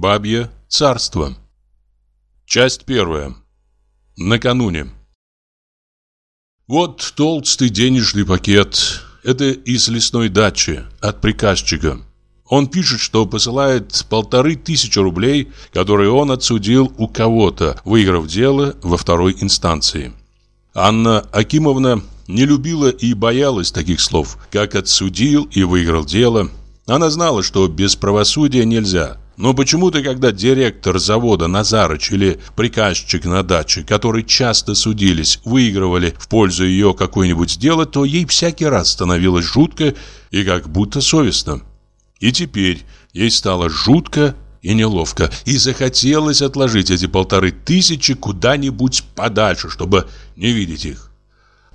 Бабье царство. Часть первая. Накануне. Вот толстый денежный пакет. Это из лесной дачи от приказчика. Он пишет, что посылает полторы тысячи рублей, которые он отсудил у кого-то, выиграв дело во второй инстанции. Анна Акимовна не любила и боялась таких слов, как «отсудил» и «выиграл дело». Она знала, что без правосудия нельзя. Но почему-то, когда директор завода Назарыч или приказчик на даче, которые часто судились, выигрывали в пользу ее какое-нибудь дело, то ей всякий раз становилось жутко и как будто совестно. И теперь ей стало жутко и неловко, и захотелось отложить эти полторы тысячи куда-нибудь подальше, чтобы не видеть их.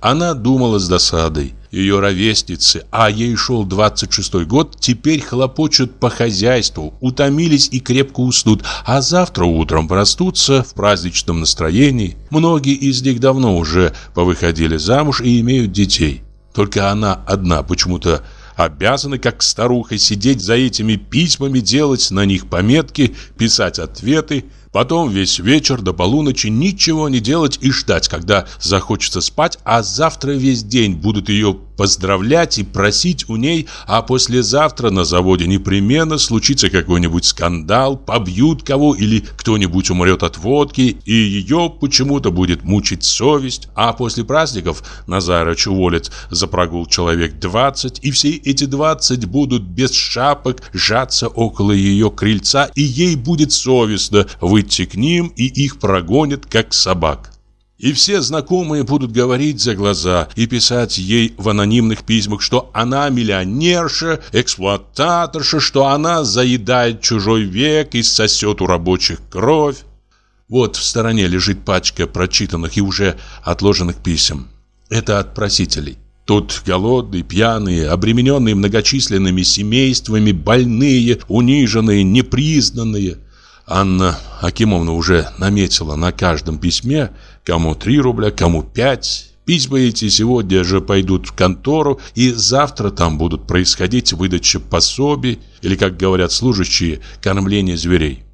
Она думала с досадой. Ее ровесницы, а ей шел 26-й год, теперь хлопочут по хозяйству, утомились и крепко уснут, а завтра утром простутся в праздничном настроении. Многие из них давно уже повыходили замуж и имеют детей. Только она одна почему-то обязаны, как старуха, сидеть за этими письмами, делать на них пометки, писать ответы, Потом весь вечер до полуночи ничего не делать и ждать, когда захочется спать, а завтра весь день будут ее поздравлять и просить у ней, а послезавтра на заводе непременно случится какой-нибудь скандал, побьют кого или кто-нибудь умрет от водки, и ее почему-то будет мучить совесть, а после праздников Назарыч уволит за прогул человек 20, и все эти 20 будут без шапок сжаться около ее крыльца, и ей будет совестно выйти выйти к ним, и их прогонят, как собак. И все знакомые будут говорить за глаза и писать ей в анонимных письмах, что она миллионерша, эксплуататорша, что она заедает чужой век и сосет у рабочих кровь. Вот в стороне лежит пачка прочитанных и уже отложенных писем. Это от просителей. Тут голодные, пьяные, обремененные многочисленными семействами, больные, униженные, непризнанные. Анна Акимовна уже наметила на каждом письме, кому 3 рубля, кому 5. Письма эти сегодня же пойдут в контору, и завтра там будут происходить выдача пособий, или, как говорят служащие, кормление зверей.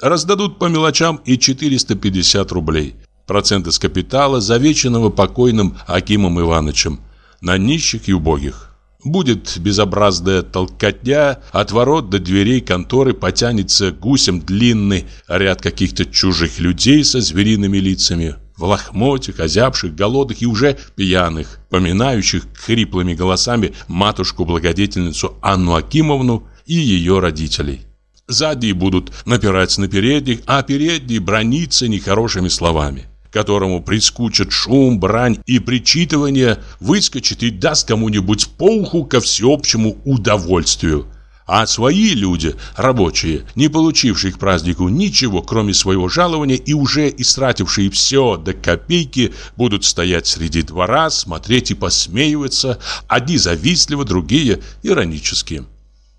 Раздадут по мелочам и 450 рублей. Проценты с капитала, завеченного покойным Акимом Ивановичем, на нищих и убогих. Будет безобразная толкотня, от ворот до дверей конторы потянется гусем длинный ряд каких-то чужих людей со звериными лицами, в лохмотьях, озябших, голодных и уже пьяных, поминающих хриплыми голосами матушку-благодетельницу Анну Акимовну и ее родителей. Сзади будут напирать на передних, а передние брониться нехорошими словами которому прискучит шум, брань и причитывание, выскочит и даст кому-нибудь по уху ко всеобщему удовольствию. А свои люди, рабочие, не получившие к празднику ничего, кроме своего жалования и уже истратившие все до копейки, будут стоять среди двора, смотреть и посмеиваться, одни завистливо, другие иронически.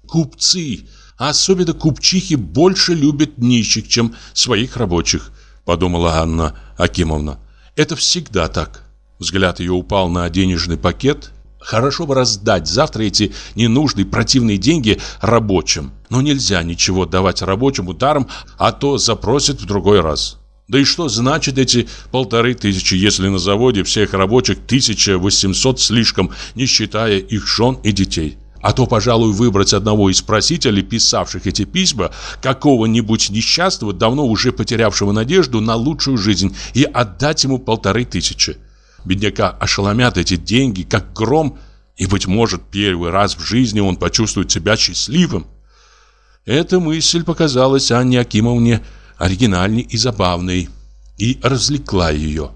Купцы, а особенно купчихи, больше любят нищих, чем своих рабочих – подумала Анна Акимовна. Это всегда так. Взгляд ее упал на денежный пакет. Хорошо бы раздать завтра эти ненужные противные деньги рабочим. Но нельзя ничего давать рабочим даром, а то запросят в другой раз. Да и что значит эти полторы тысячи, если на заводе всех рабочих 1800 слишком, не считая их жен и детей? А то, пожалуй, выбрать одного из просителей, писавших эти письма, какого-нибудь несчастного, давно уже потерявшего надежду на лучшую жизнь, и отдать ему полторы тысячи. Бедняка ошеломят эти деньги, как гром, и, быть может, первый раз в жизни он почувствует себя счастливым. Эта мысль показалась Анне Акимовне оригинальной и забавной, и развлекла ее.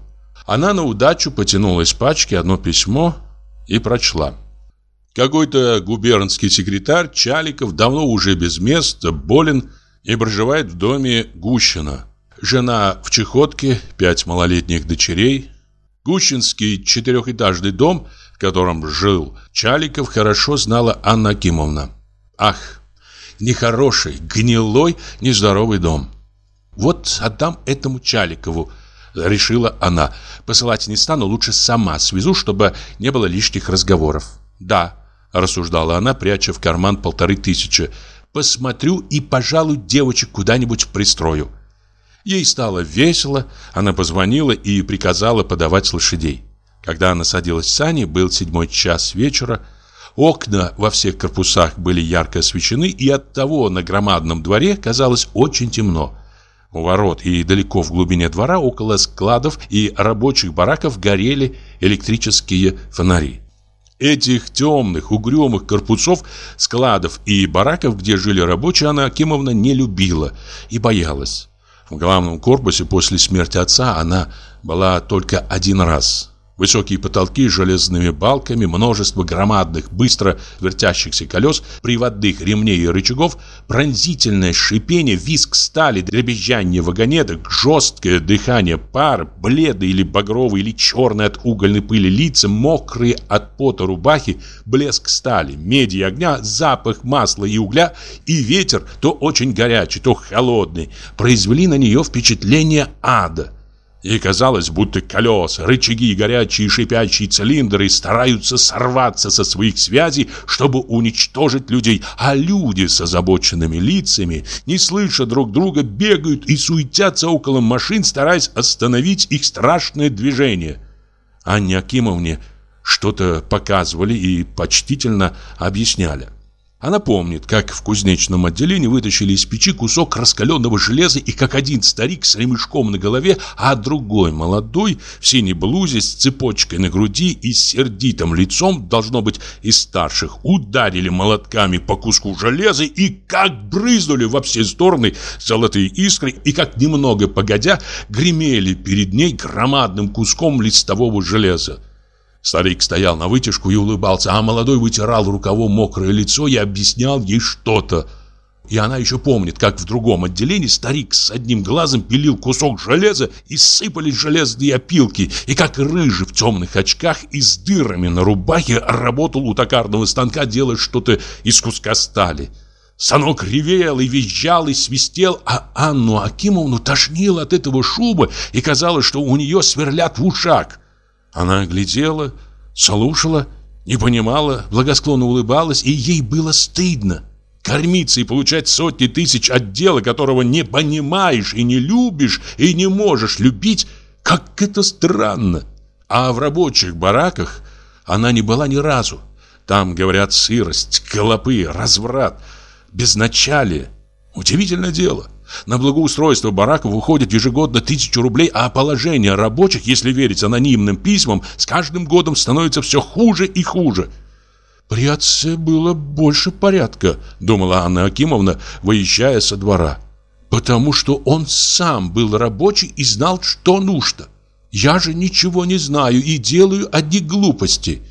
Она на удачу потянула из пачки одно письмо и прочла. Какой-то губернский секретарь Чаликов давно уже без места, болен и проживает в доме Гущина. Жена в чехотке, пять малолетних дочерей. Гущинский четырехэтажный дом, в котором жил Чаликов, хорошо знала Анна Акимовна. Ах, нехороший, гнилой, нездоровый дом. Вот отдам этому Чаликову, решила она. Посылать не стану, лучше сама свезу, чтобы не было лишних разговоров. Да, рассуждала она, пряча в карман полторы тысячи. посмотрю и, пожалуй, девочек куда-нибудь пристрою. Ей стало весело, она позвонила и приказала подавать лошадей. Когда она садилась в сани, был седьмой час вечера, окна во всех корпусах были ярко освещены, и оттого на громадном дворе казалось очень темно. У ворот и далеко в глубине двора, около складов и рабочих бараков, горели электрические фонари. Этих темных, угрюмых корпусов, складов и бараков, где жили рабочие, Анна Акимовна не любила и боялась. В главном корпусе после смерти отца она была только один раз. Высокие потолки с железными балками, множество громадных, быстро вертящихся колес, приводных ремней и рычагов, пронзительное шипение, визг стали, дребезжание вагонеток, жесткое дыхание пар, бледные или багровые или черные от угольной пыли лица, мокрые от пота рубахи, блеск стали, меди и огня, запах масла и угля и ветер, то очень горячий, то холодный, произвели на нее впечатление ада. И казалось, будто колеса, рычаги, горячие шипящие цилиндры стараются сорваться со своих связей, чтобы уничтожить людей, а люди с озабоченными лицами, не слыша друг друга, бегают и суетятся около машин, стараясь остановить их страшное движение. Анне Акимовне что-то показывали и почтительно объясняли. Она помнит, как в кузнечном отделении вытащили из печи кусок раскаленного железа и как один старик с ремешком на голове, а другой молодой в синей блузе с цепочкой на груди и с сердитым лицом, должно быть, из старших, ударили молотками по куску железа и как брызнули во все стороны золотые искры и как немного погодя гремели перед ней громадным куском листового железа. Старик стоял на вытяжку и улыбался, а молодой вытирал рукавом мокрое лицо и объяснял ей что-то. И она еще помнит, как в другом отделении старик с одним глазом пилил кусок железа и сыпались железные опилки, и как рыжий в темных очках и с дырами на рубахе работал у токарного станка, делая что-то из куска стали. Санок ревел и визжал и свистел, а Анну Акимовну тошнило от этого шуба, и казалось, что у нее сверлят в ушах. Она глядела, слушала, не понимала, благосклонно улыбалась, и ей было стыдно. Кормиться и получать сотни тысяч от дела, которого не понимаешь и не любишь, и не можешь любить, как это странно. А в рабочих бараках она не была ни разу. Там, говорят, сырость, колопы, разврат, безначалие. Удивительное дело. На благоустройство бараков уходит ежегодно тысячу рублей, а положение рабочих, если верить анонимным письмам, с каждым годом становится все хуже и хуже. «При отце было больше порядка», — думала Анна Акимовна, выезжая со двора. «Потому что он сам был рабочий и знал, что нужно. Я же ничего не знаю и делаю одни глупости».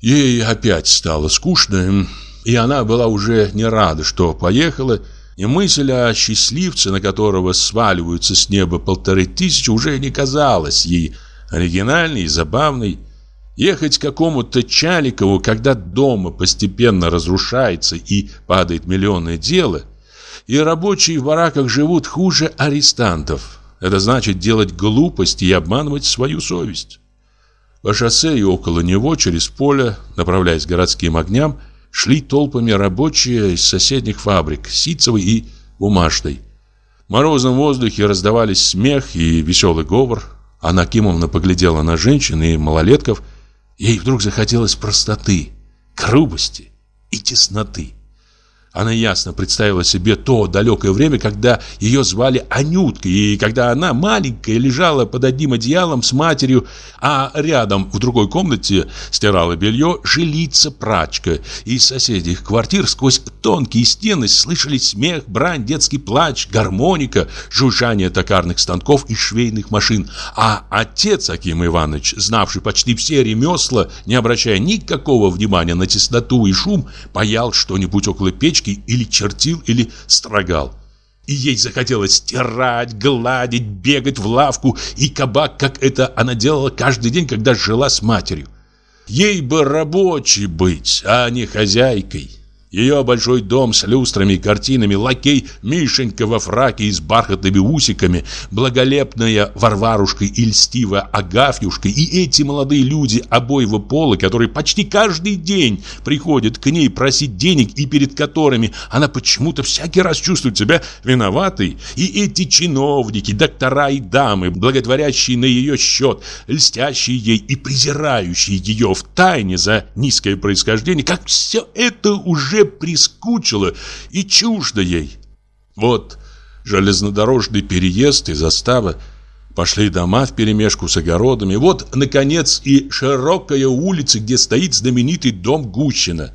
Ей опять стало скучно, и она была уже не рада, что поехала, и мысль о счастливце, на которого сваливаются с неба полторы тысячи, уже не казалась ей оригинальной и забавной. Ехать к какому-то Чаликову, когда дома постепенно разрушается и падает миллионное дело, и рабочие в бараках живут хуже арестантов. Это значит делать глупости и обманывать свою совесть. По шоссе и около него, через поле, направляясь к городским огням, шли толпами рабочие из соседних фабрик, ситцевой и бумажной. В морозном воздухе раздавались смех и веселый говор. Анна Кимовна поглядела на женщин и малолетков. Ей вдруг захотелось простоты, грубости и тесноты. Она ясно представила себе то далекое время, когда ее звали Анюткой, и когда она, маленькая, лежала под одним одеялом с матерью, а рядом в другой комнате стирала белье жилица-прачка. Из соседних квартир сквозь тонкие стены слышались смех, брань, детский плач, гармоника, жужжание токарных станков и швейных машин. А отец Аким Иванович, знавший почти все ремесла, не обращая никакого внимания на тесноту и шум, паял что-нибудь около печки, кисточкой или чертил, или строгал. И ей захотелось стирать, гладить, бегать в лавку и кабак, как это она делала каждый день, когда жила с матерью. Ей бы рабочей быть, а не хозяйкой. Ее большой дом с люстрами и картинами, лакей Мишенька во фраке и с бархатными усиками, благолепная Варварушка и льстивая Агафьюшка и эти молодые люди обоего пола, которые почти каждый день приходят к ней просить денег и перед которыми она почему-то всякий раз чувствует себя виноватой, и эти чиновники, доктора и дамы, благотворящие на ее счет, льстящие ей и презирающие ее в тайне за низкое происхождение, как все это уже уже прискучило и чуждо ей. Вот железнодорожный переезд и застава, пошли дома вперемешку с огородами, вот, наконец, и широкая улица, где стоит знаменитый дом Гущина.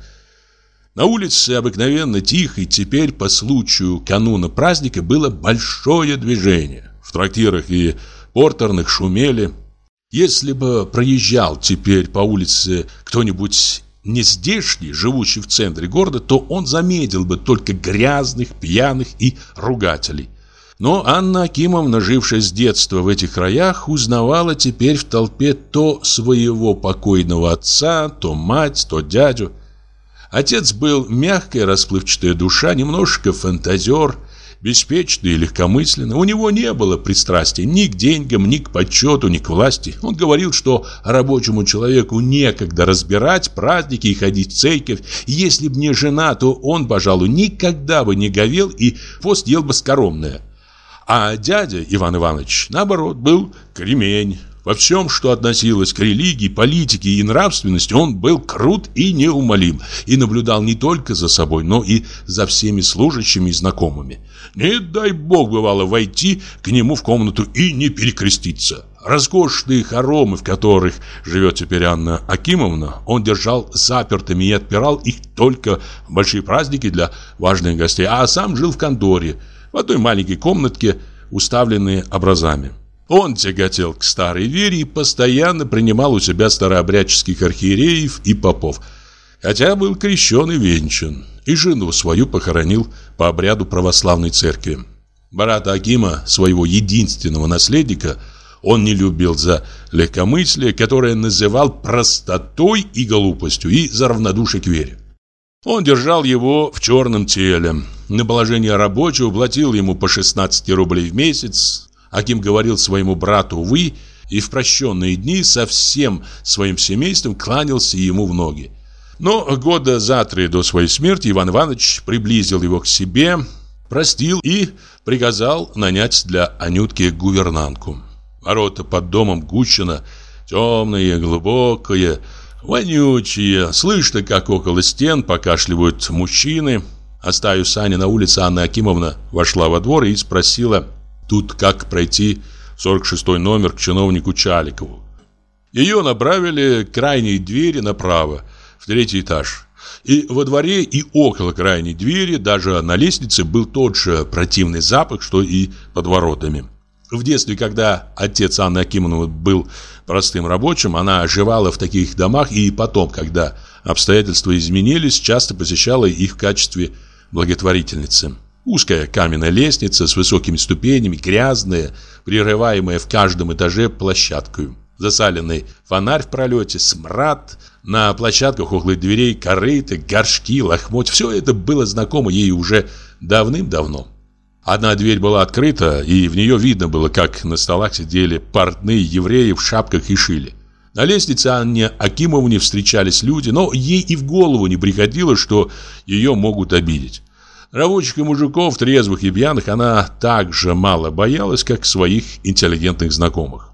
На улице обыкновенно тихо, и теперь по случаю кануна праздника было большое движение. В трактирах и портерных шумели. Если бы проезжал теперь по улице кто-нибудь не здешний, живущий в центре города, то он заметил бы только грязных, пьяных и ругателей. Но Анна Акимовна, жившая с детства в этих краях, узнавала теперь в толпе то своего покойного отца, то мать, то дядю. Отец был мягкая, расплывчатая душа, немножко фантазер – беспечный и легкомысленный. У него не было пристрастия ни к деньгам, ни к почету, ни к власти. Он говорил, что рабочему человеку некогда разбирать праздники и ходить в церковь. Если б не жена, то он, пожалуй, никогда бы не говел и пост ел бы скоромное. А дядя Иван Иванович, наоборот, был кремень. Во всем, что относилось к религии, политике и нравственности, он был крут и неумолим, и наблюдал не только за собой, но и за всеми служащими и знакомыми. Не дай бог бывало войти к нему в комнату и не перекреститься. Роскошные хоромы, в которых живет теперь Анна Акимовна, он держал запертыми и отпирал их только в большие праздники для важных гостей, а сам жил в конторе, в одной маленькой комнатке, уставленной образами. Он тяготел к старой вере и постоянно принимал у себя старообрядческих архиереев и попов, хотя был крещен и венчан, и жену свою похоронил по обряду православной церкви. Брата Акима, своего единственного наследника, он не любил за легкомыслие, которое называл простотой и глупостью, и за равнодушие к вере. Он держал его в черном теле. На положение рабочего платил ему по 16 рублей в месяц, Аким говорил своему брату «вы» и в прощенные дни со всем своим семейством кланялся ему в ноги. Но года за три до своей смерти Иван Иванович приблизил его к себе, простил и приказал нанять для Анютки гувернантку. Ворота под домом Гущина темные, глубокие, вонючие. Слышно, как около стен покашливают мужчины. Оставив Сани на улице, Анна Акимовна вошла во двор и спросила Тут как пройти 46 номер к чиновнику Чаликову. Ее направили к крайней двери направо, в третий этаж. И во дворе, и около крайней двери, даже на лестнице, был тот же противный запах, что и под воротами. В детстве, когда отец Анны Акимовны был простым рабочим, она оживала в таких домах, и потом, когда обстоятельства изменились, часто посещала их в качестве благотворительницы. Узкая каменная лестница с высокими ступенями, грязная, прерываемая в каждом этаже площадкой. Засаленный фонарь в пролете, смрад, на площадках около дверей корыты, горшки, лохмоть. Все это было знакомо ей уже давным-давно. Одна дверь была открыта, и в нее видно было, как на столах сидели портные евреи в шапках и шили. На лестнице Анне Акимовне встречались люди, но ей и в голову не приходило, что ее могут обидеть. Рабочих и мужиков, трезвых и пьяных, она так же мало боялась, как своих интеллигентных знакомых.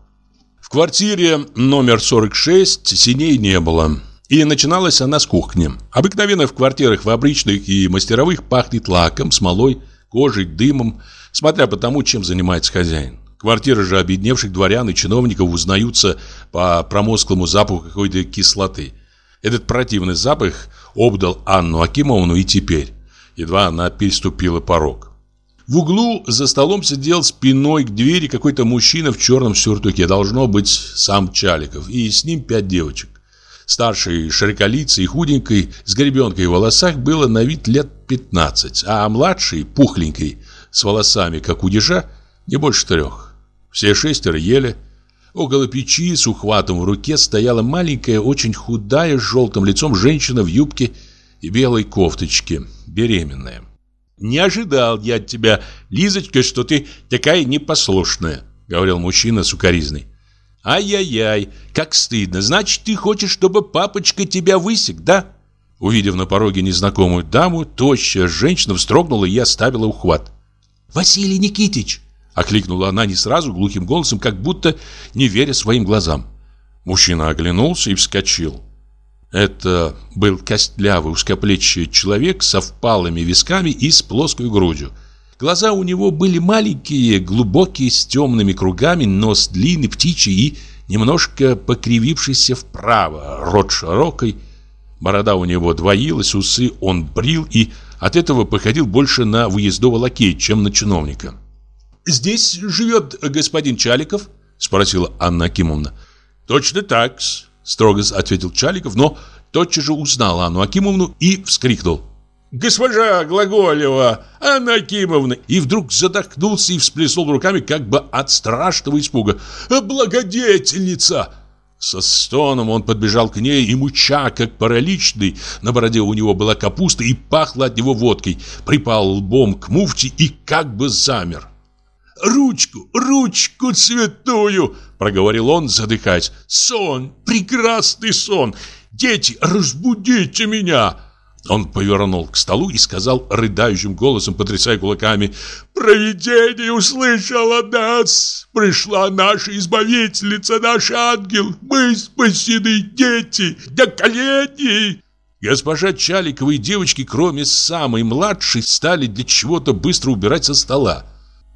В квартире номер 46 синей не было. И начиналась она с кухни. Обыкновенно в квартирах фабричных и мастеровых пахнет лаком, смолой, кожей, дымом, смотря по тому, чем занимается хозяин. Квартиры же обедневших дворян и чиновников узнаются по промозглому запаху какой-то кислоты. Этот противный запах обдал Анну Акимовну и теперь едва она переступила порог. В углу за столом сидел спиной к двери какой-то мужчина в черном сюртуке, должно быть сам Чаликов, и с ним пять девочек. Старший, широколицый и худенький, с гребенкой в волосах, было на вид лет 15, а младший, пухленький, с волосами, как у ежа, не больше трех. Все шестеро ели. Около печи с ухватом в руке стояла маленькая, очень худая, с желтым лицом женщина в юбке и белой кофточке, беременная. «Не ожидал я от тебя, Лизочка, что ты такая непослушная», — говорил мужчина с укоризной. «Ай-яй-яй, как стыдно. Значит, ты хочешь, чтобы папочка тебя высек, да?» Увидев на пороге незнакомую даму, тощая женщина вздрогнула и оставила ухват. «Василий Никитич!» — окликнула она не сразу, глухим голосом, как будто не веря своим глазам. Мужчина оглянулся и вскочил. Это был костлявый, узкоплечий человек со впалыми висками и с плоской грудью. Глаза у него были маленькие, глубокие, с темными кругами, нос длинный, птичий и немножко покривившийся вправо, рот широкий. Борода у него двоилась, усы он брил и от этого походил больше на выездного лакея, чем на чиновника. «Здесь живет господин Чаликов?» – спросила Анна Акимовна. «Точно так строго ответил Чаликов, но тотчас же узнал Анну Акимовну и вскрикнул. «Госпожа Глаголева, Анна Акимовна!» И вдруг задохнулся и всплеснул руками, как бы от страшного испуга. «Благодетельница!» Со стоном он подбежал к ней и, муча, как параличный, на бороде у него была капуста и пахло от него водкой, припал лбом к муфте и как бы замер. «Ручку, ручку цветную!» – проговорил он, задыхаясь. «Сон, прекрасный сон! Дети, разбудите меня!» Он повернул к столу и сказал рыдающим голосом, потрясая кулаками, «Провидение услышало нас! Пришла наша избавительница, наш ангел! Мы спасены, дети, до коленей!» Госпожа Чаликова и девочки, кроме самой младшей, стали для чего-то быстро убирать со стола.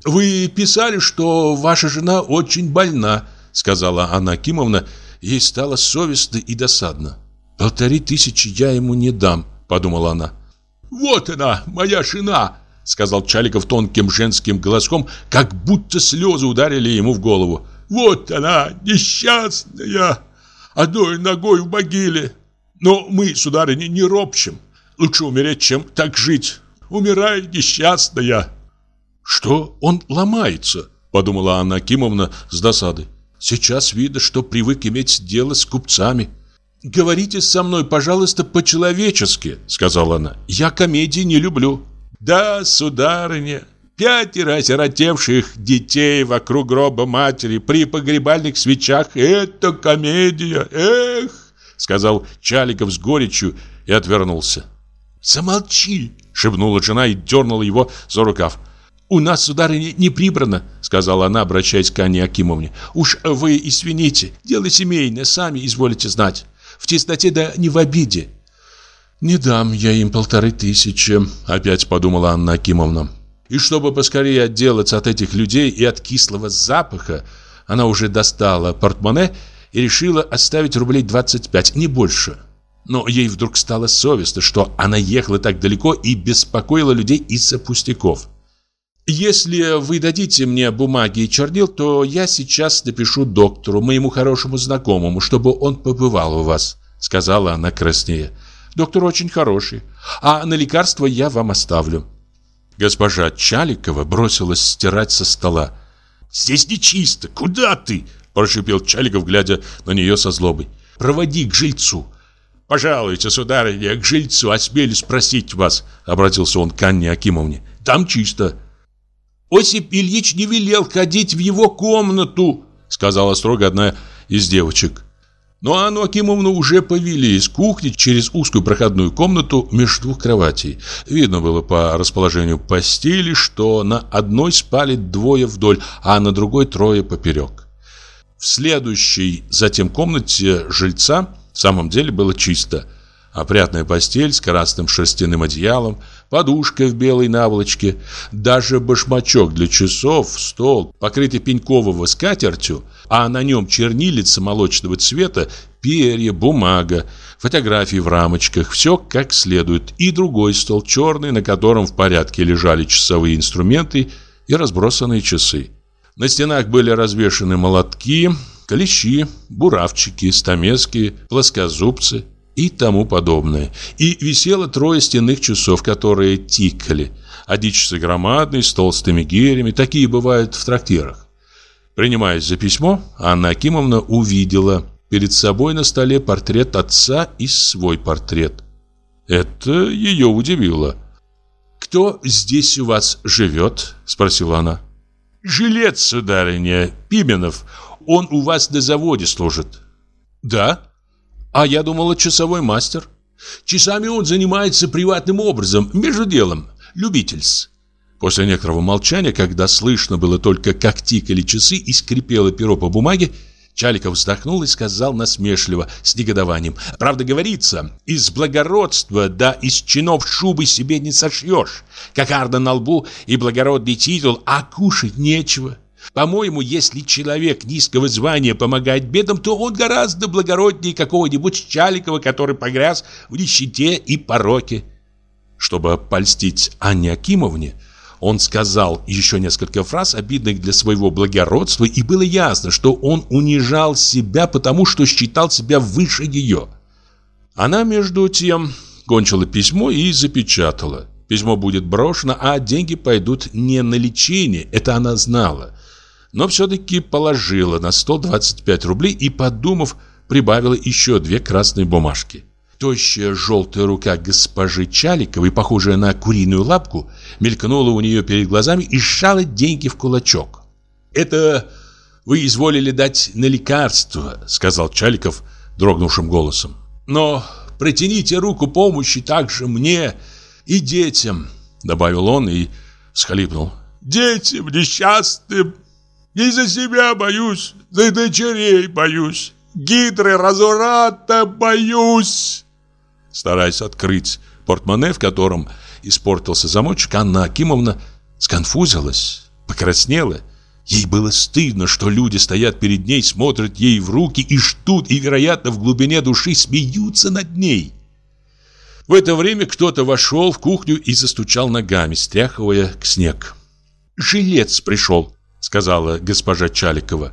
«Вы писали, что ваша жена очень больна», сказала Анна Акимовна. Ей стало совестно и досадно. «Полторы тысячи я ему не дам», подумала она. «Вот она, моя жена», сказал Чаликов тонким женским голоском, как будто слезы ударили ему в голову. «Вот она, несчастная, одной ногой в могиле. Но мы, сударыня, не ропщим. Лучше умереть, чем так жить. Умирай, несчастная». «Что он ломается?» – подумала Анна Акимовна с досадой. «Сейчас видно, что привык иметь дело с купцами». «Говорите со мной, пожалуйста, по-человечески», — сказала она. «Я комедии не люблю». «Да, сударыня, пятеро осиротевших детей вокруг гроба матери при погребальных свечах — это комедия, эх!» — сказал Чаликов с горечью и отвернулся. «Замолчи!» — шепнула жена и дернула его за рукав. «У нас, сударыня, не прибрано», — сказала она, обращаясь к Анне Акимовне. «Уж вы извините, дело семейное, сами изволите знать. В чистоте да не в обиде». «Не дам я им полторы тысячи», — опять подумала Анна Акимовна. И чтобы поскорее отделаться от этих людей и от кислого запаха, она уже достала портмоне и решила оставить рублей 25, не больше. Но ей вдруг стало совестно, что она ехала так далеко и беспокоила людей из-за пустяков. Если вы дадите мне бумаги и чернил, то я сейчас напишу доктору, моему хорошему знакомому, чтобы он побывал у вас, сказала она краснее. Доктор очень хороший, а на лекарство я вам оставлю. Госпожа Чаликова бросилась стирать со стола. Здесь нечисто. Куда ты? прошипел Чаликов, глядя на нее со злобой. Проводи к жильцу. «Пожалуйте, сударыня, к жильцу осмелюсь просить вас», — обратился он к Анне Акимовне. «Там чисто». Осип Ильич не велел ходить в его комнату, сказала строго одна из девочек. Но Анну Акимовну уже повели из кухни через узкую проходную комнату между двух кроватей. Видно было по расположению постели, что на одной спали двое вдоль, а на другой трое поперек. В следующей затем комнате жильца в самом деле было чисто. Опрятная постель с красным шерстяным одеялом, подушка в белой наволочке, даже башмачок для часов, стол, покрытый пенькового скатертью, а на нем чернилица молочного цвета, перья, бумага, фотографии в рамочках, все как следует, и другой стол черный, на котором в порядке лежали часовые инструменты и разбросанные часы. На стенах были развешаны молотки, клещи, буравчики, стамески, плоскозубцы – и тому подобное. И висело трое стенных часов, которые тикали. Одни часы громадные, с толстыми гирями, такие бывают в трактирах. Принимаясь за письмо, Анна Акимовна увидела перед собой на столе портрет отца и свой портрет. Это ее удивило. «Кто здесь у вас живет?» – спросила она. «Жилец, сударыня, Пименов. Он у вас на заводе служит». «Да? А я думала, часовой мастер». «Часами он занимается приватным образом, между делом, любительс». После некоторого молчания, когда слышно было только, как тикали часы и скрипело перо по бумаге, Чаликов вздохнул и сказал насмешливо, с негодованием. «Правда говорится, из благородства да из чинов шубы себе не сошьешь. Кокарда на лбу и благородный титул, а кушать нечего. По-моему, если человек низкого звания помогает бедам, то он гораздо благороднее какого-нибудь Чаликова, который погряз в нищете и пороке». Чтобы польстить Анне Акимовне, он сказал еще несколько фраз, обидных для своего благородства, и было ясно, что он унижал себя, потому что считал себя выше ее. Она, между тем, кончила письмо и запечатала. Письмо будет брошено, а деньги пойдут не на лечение, это она знала. Но все-таки положила на стол 25 рублей и, подумав, прибавила еще две красные бумажки. Тощая желтая рука госпожи Чаликовой, похожая на куриную лапку, мелькнула у нее перед глазами и сжала деньги в кулачок. «Это вы изволили дать на лекарство», — сказал Чаликов дрогнувшим голосом. «Но протяните руку помощи также мне и детям», — добавил он и всхлипнул. «Детям несчастным! Не за себя боюсь, за дочерей боюсь, гидры разурата боюсь!» Стараясь открыть портмоне, в котором испортился замочек, Анна Акимовна сконфузилась, покраснела. Ей было стыдно, что люди стоят перед ней, смотрят ей в руки и ждут, и, вероятно, в глубине души смеются над ней. В это время кто-то вошел в кухню и застучал ногами, стряхивая снег. «Жилец пришел», — сказала госпожа Чаликова.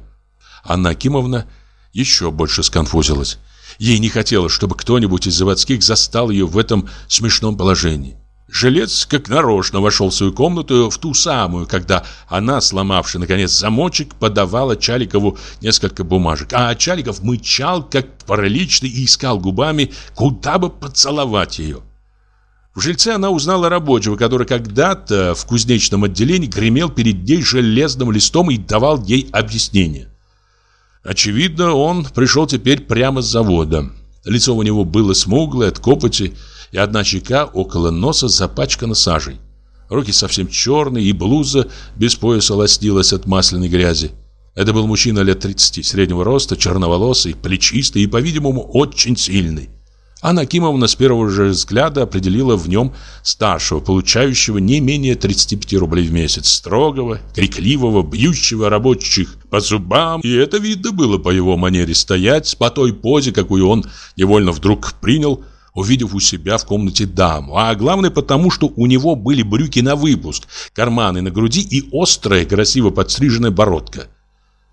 Анна Акимовна еще больше сконфузилась. Ей не хотелось, чтобы кто-нибудь из заводских застал ее в этом смешном положении. Жилец как нарочно вошел в свою комнату в ту самую, когда она, сломавши наконец замочек, подавала Чаликову несколько бумажек. А Чаликов мычал, как параличный, и искал губами, куда бы поцеловать ее. В жильце она узнала рабочего, который когда-то в кузнечном отделении гремел перед ней железным листом и давал ей объяснение. Очевидно, он пришел теперь прямо с завода. Лицо у него было смуглое от копоти, и одна щека около носа запачкана сажей. Руки совсем черные, и блуза без пояса лоснилась от масляной грязи. Это был мужчина лет 30, среднего роста, черноволосый, плечистый и, по-видимому, очень сильный. Анна Акимовна с первого же взгляда определила в нем старшего, получающего не менее 35 рублей в месяц, строгого, крикливого, бьющего рабочих по зубам. И это видно было по его манере стоять, по той позе, какую он невольно вдруг принял, увидев у себя в комнате даму. А главное потому, что у него были брюки на выпуск, карманы на груди и острая, красиво подстриженная бородка.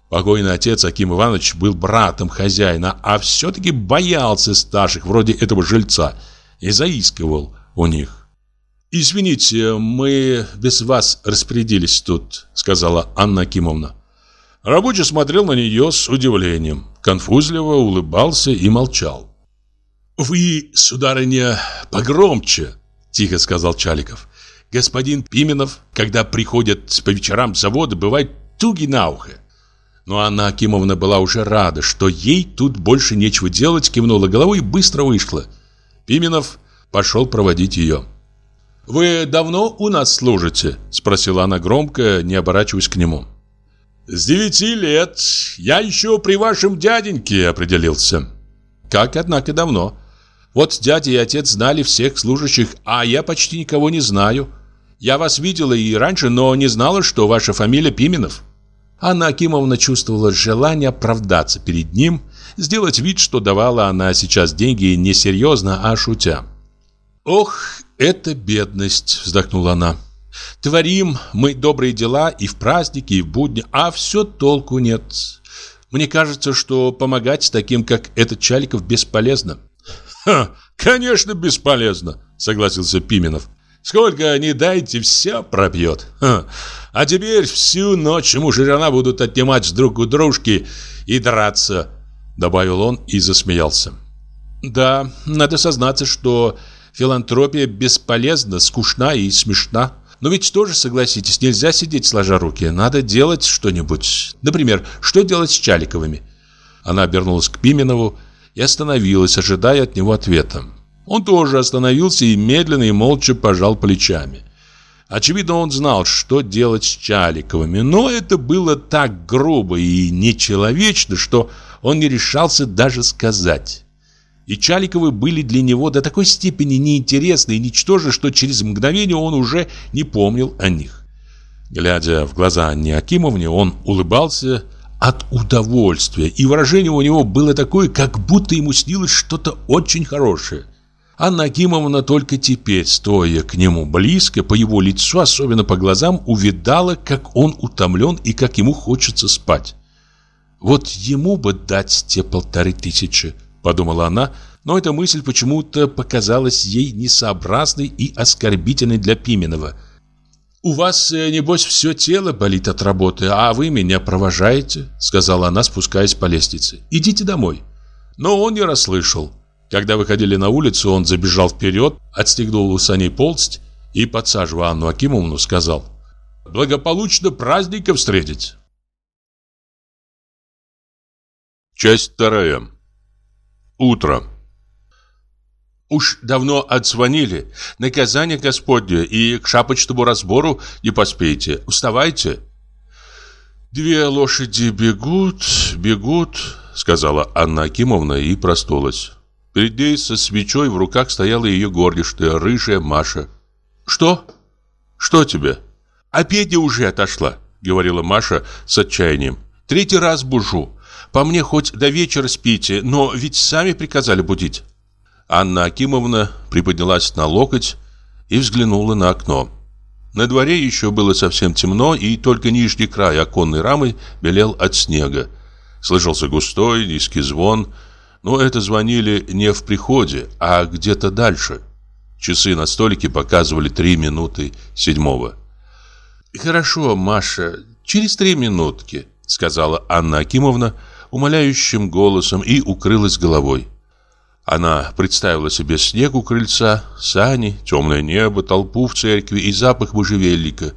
Покойный отец Аким Иванович был братом хозяина, а все-таки боялся старших, вроде этого жильца, и заискивал у них. «Извините, мы без вас распорядились тут», — сказала Анна Акимовна. Рабочий смотрел на нее с удивлением, конфузливо улыбался и молчал. «Вы, сударыня, погромче», — тихо сказал Чаликов. «Господин Пименов, когда приходят по вечерам с завода, бывает туги на ухо. Но Анна Акимовна была уже рада, что ей тут больше нечего делать, кивнула головой и быстро вышла. Пименов пошел проводить ее. «Вы давно у нас служите?» – спросила она громко, не оборачиваясь к нему. «С девяти лет. Я еще при вашем дяденьке определился». «Как, однако, давно. Вот дядя и отец знали всех служащих, а я почти никого не знаю. Я вас видела и раньше, но не знала, что ваша фамилия Пименов». Анна Акимовна чувствовала желание оправдаться перед ним, сделать вид, что давала она сейчас деньги не серьезно, а шутя. «Ох, это бедность!» – вздохнула она. «Творим мы добрые дела и в праздники, и в будни, а все толку нет. Мне кажется, что помогать таким, как этот Чаликов, бесполезно». «Ха, конечно, бесполезно!» – согласился Пименов. Сколько не дайте, все пропьет. А теперь всю ночь мужья будут отнимать друг у дружки и драться, добавил он и засмеялся. Да, надо сознаться, что Филантропия бесполезна, скучна и смешна. Но ведь тоже, согласитесь, нельзя сидеть сложа руки. Надо делать что-нибудь. Например, что делать с Чаликовыми? Она обернулась к Пименову и остановилась, ожидая от него ответа. Он тоже остановился и медленно и молча пожал плечами. Очевидно, он знал, что делать с Чаликовыми, но это было так грубо и нечеловечно, что он не решался даже сказать. И Чаликовы были для него до такой степени неинтересны и ничтожны, что через мгновение он уже не помнил о них. Глядя в глаза Анне Акимовне, он улыбался от удовольствия, и выражение у него было такое, как будто ему снилось что-то очень хорошее. Анна Акимовна только теперь, стоя к нему близко, по его лицу, особенно по глазам, увидала, как он утомлен и как ему хочется спать. «Вот ему бы дать те полторы тысячи», подумала она, но эта мысль почему-то показалась ей несообразной и оскорбительной для Пименова. «У вас, э, небось, все тело болит от работы, а вы меня провожаете», сказала она, спускаясь по лестнице. «Идите домой». Но он не расслышал. Когда выходили на улицу, он забежал вперед, отстегнул у саней полсть и, подсаживая Анну Акимовну, сказал «Благополучно праздника встретить». Часть вторая. Утро. Уж давно отзвонили. Наказание Господне и к шапочному разбору не поспейте. Вставайте. Две лошади бегут, бегут, сказала Анна Акимовна и простулась. Перед ней со свечой в руках стояла ее горничная, рыжая Маша. «Что? Что тебе?» «А Петя уже отошла», — говорила Маша с отчаянием. «Третий раз бужу. По мне хоть до вечера спите, но ведь сами приказали будить. Анна Акимовна приподнялась на локоть и взглянула на окно. На дворе еще было совсем темно, и только нижний край оконной рамы белел от снега. Слышался густой, низкий звон, но это звонили не в приходе, а где-то дальше. Часы на столике показывали три минуты седьмого. «Хорошо, Маша, через три минутки», — сказала Анна Акимовна, — умоляющим голосом и укрылась головой. Она представила себе снег у крыльца, сани, темное небо, толпу в церкви и запах можжевельника.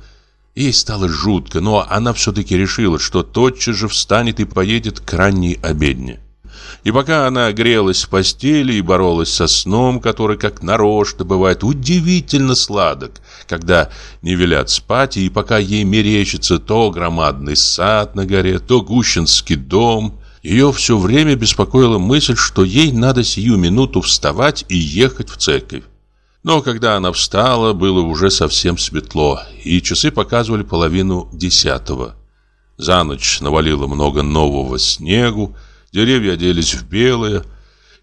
Ей стало жутко, но она все-таки решила, что тотчас же встанет и поедет к ранней обедне. И пока она грелась в постели и боролась со сном, который, как нарочно, бывает удивительно сладок, когда не велят спать, и пока ей мерещится то громадный сад на горе, то гущинский дом, ее все время беспокоила мысль, что ей надо сию минуту вставать и ехать в церковь. Но когда она встала, было уже совсем светло, и часы показывали половину десятого. За ночь навалило много нового снегу, деревья оделись в белое,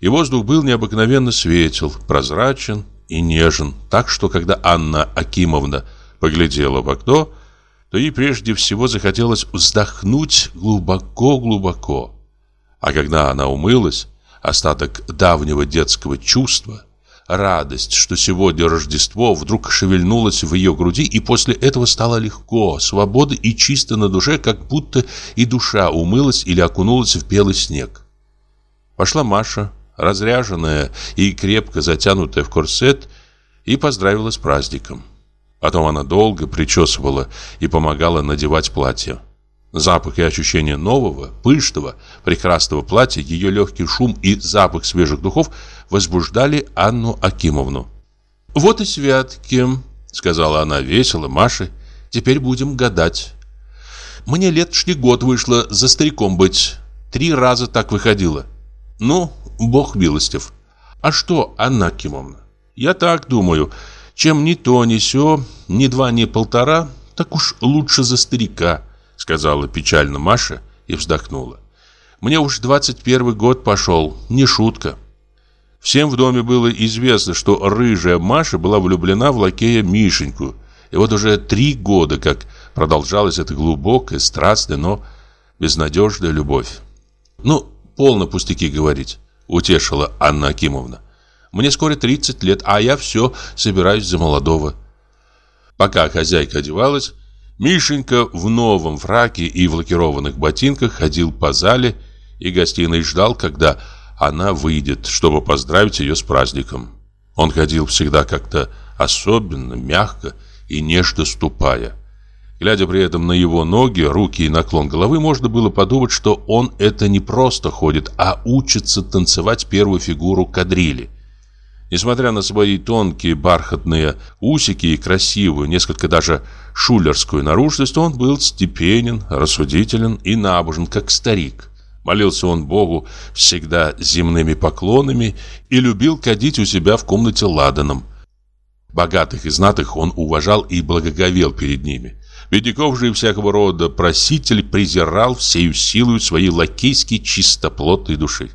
и воздух был необыкновенно светел, прозрачен и нежен, так что когда Анна Акимовна поглядела в окно, то ей прежде всего захотелось вздохнуть глубоко-глубоко. А когда она умылась, остаток давнего детского чувства, радость, что сегодня Рождество, вдруг шевельнулась в ее груди, и после этого стало легко, свобода и чисто на душе, как будто и душа умылась или окунулась в белый снег. Пошла Маша, разряженная и крепко затянутая в корсет, и поздравила с праздником. Потом она долго причесывала и помогала надевать платье. Запах и ощущение нового, пышного, прекрасного платья, ее легкий шум и запах свежих духов возбуждали Анну Акимовну. «Вот и святки», — сказала она весело Маше, — «теперь будем гадать». «Мне летошний год вышло за стариком быть. Три раза так выходило. Ну, бог милостив. А что, Анна Акимовна? Я так думаю, чем ни то, ни сё, ни два, ни полтора, так уж лучше за старика». Сказала печально Маша и вздохнула. Мне уж 21 год пошел, не шутка. Всем в доме было известно, что рыжая Маша была влюблена в лакея Мишеньку. И вот уже три года, как продолжалась эта глубокая, страстная, но безнадежная любовь. «Ну, полно пустяки говорить», — утешила Анна Акимовна. «Мне скоро 30 лет, а я все собираюсь за молодого». Пока хозяйка одевалась, Мишенька в новом фраке и в лакированных ботинках ходил по зале и гостиной ждал, когда она выйдет, чтобы поздравить ее с праздником. Он ходил всегда как-то особенно, мягко и нежно ступая. Глядя при этом на его ноги, руки и наклон головы, можно было подумать, что он это не просто ходит, а учится танцевать первую фигуру кадрили. Несмотря на свои тонкие бархатные усики и красивую, несколько даже шулерскую наружность, он был степенен, рассудителен и набожен, как старик. Молился он Богу всегда земными поклонами и любил кадить у себя в комнате ладаном. Богатых и знатых он уважал и благоговел перед ними. Бедняков же и всякого рода проситель презирал всею силою своей лакейской чистоплотной души.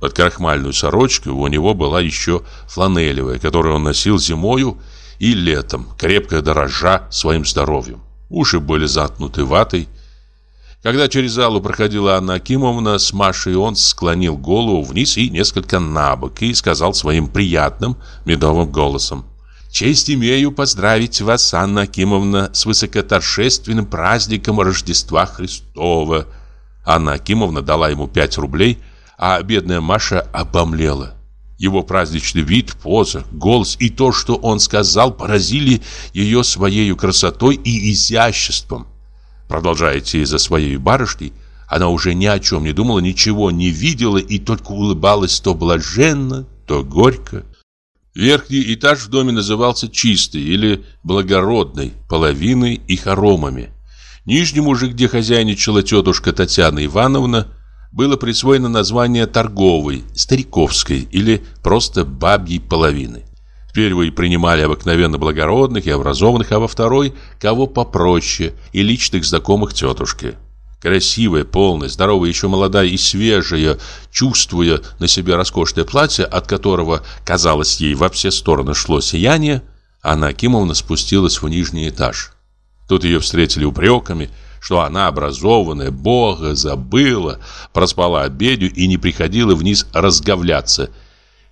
Под крахмальную сорочку у него была еще фланелевая, которую он носил зимою и летом, крепко дорожа своим здоровьем. Уши были заткнуты ватой. Когда через залу проходила Анна Акимовна с Машей, он склонил голову вниз и несколько набок и сказал своим приятным медовым голосом. Честь имею поздравить вас, Анна Акимовна, с высокоторжественным праздником Рождества Христова. Анна Акимовна дала ему пять рублей, а бедная Маша обомлела. Его праздничный вид, поза, голос и то, что он сказал, поразили ее своей красотой и изяществом. Продолжая идти за своей барышней, она уже ни о чем не думала, ничего не видела и только улыбалась то блаженно, то горько. Верхний этаж в доме назывался чистый или благородной, половиной и хоромами. Нижнему же, где хозяйничала тетушка Татьяна Ивановна, было присвоено название торговой, стариковской или просто бабьей половины. Первой принимали обыкновенно благородных и образованных, а во второй – кого попроще и личных знакомых тетушки. Красивая, полная, здоровая, еще молодая и свежая, чувствуя на себе роскошное платье, от которого, казалось ей, во все стороны шло сияние, Анна Акимовна спустилась в нижний этаж. Тут ее встретили упреками, что она образованная, Бога забыла, проспала обедю и не приходила вниз разговляться –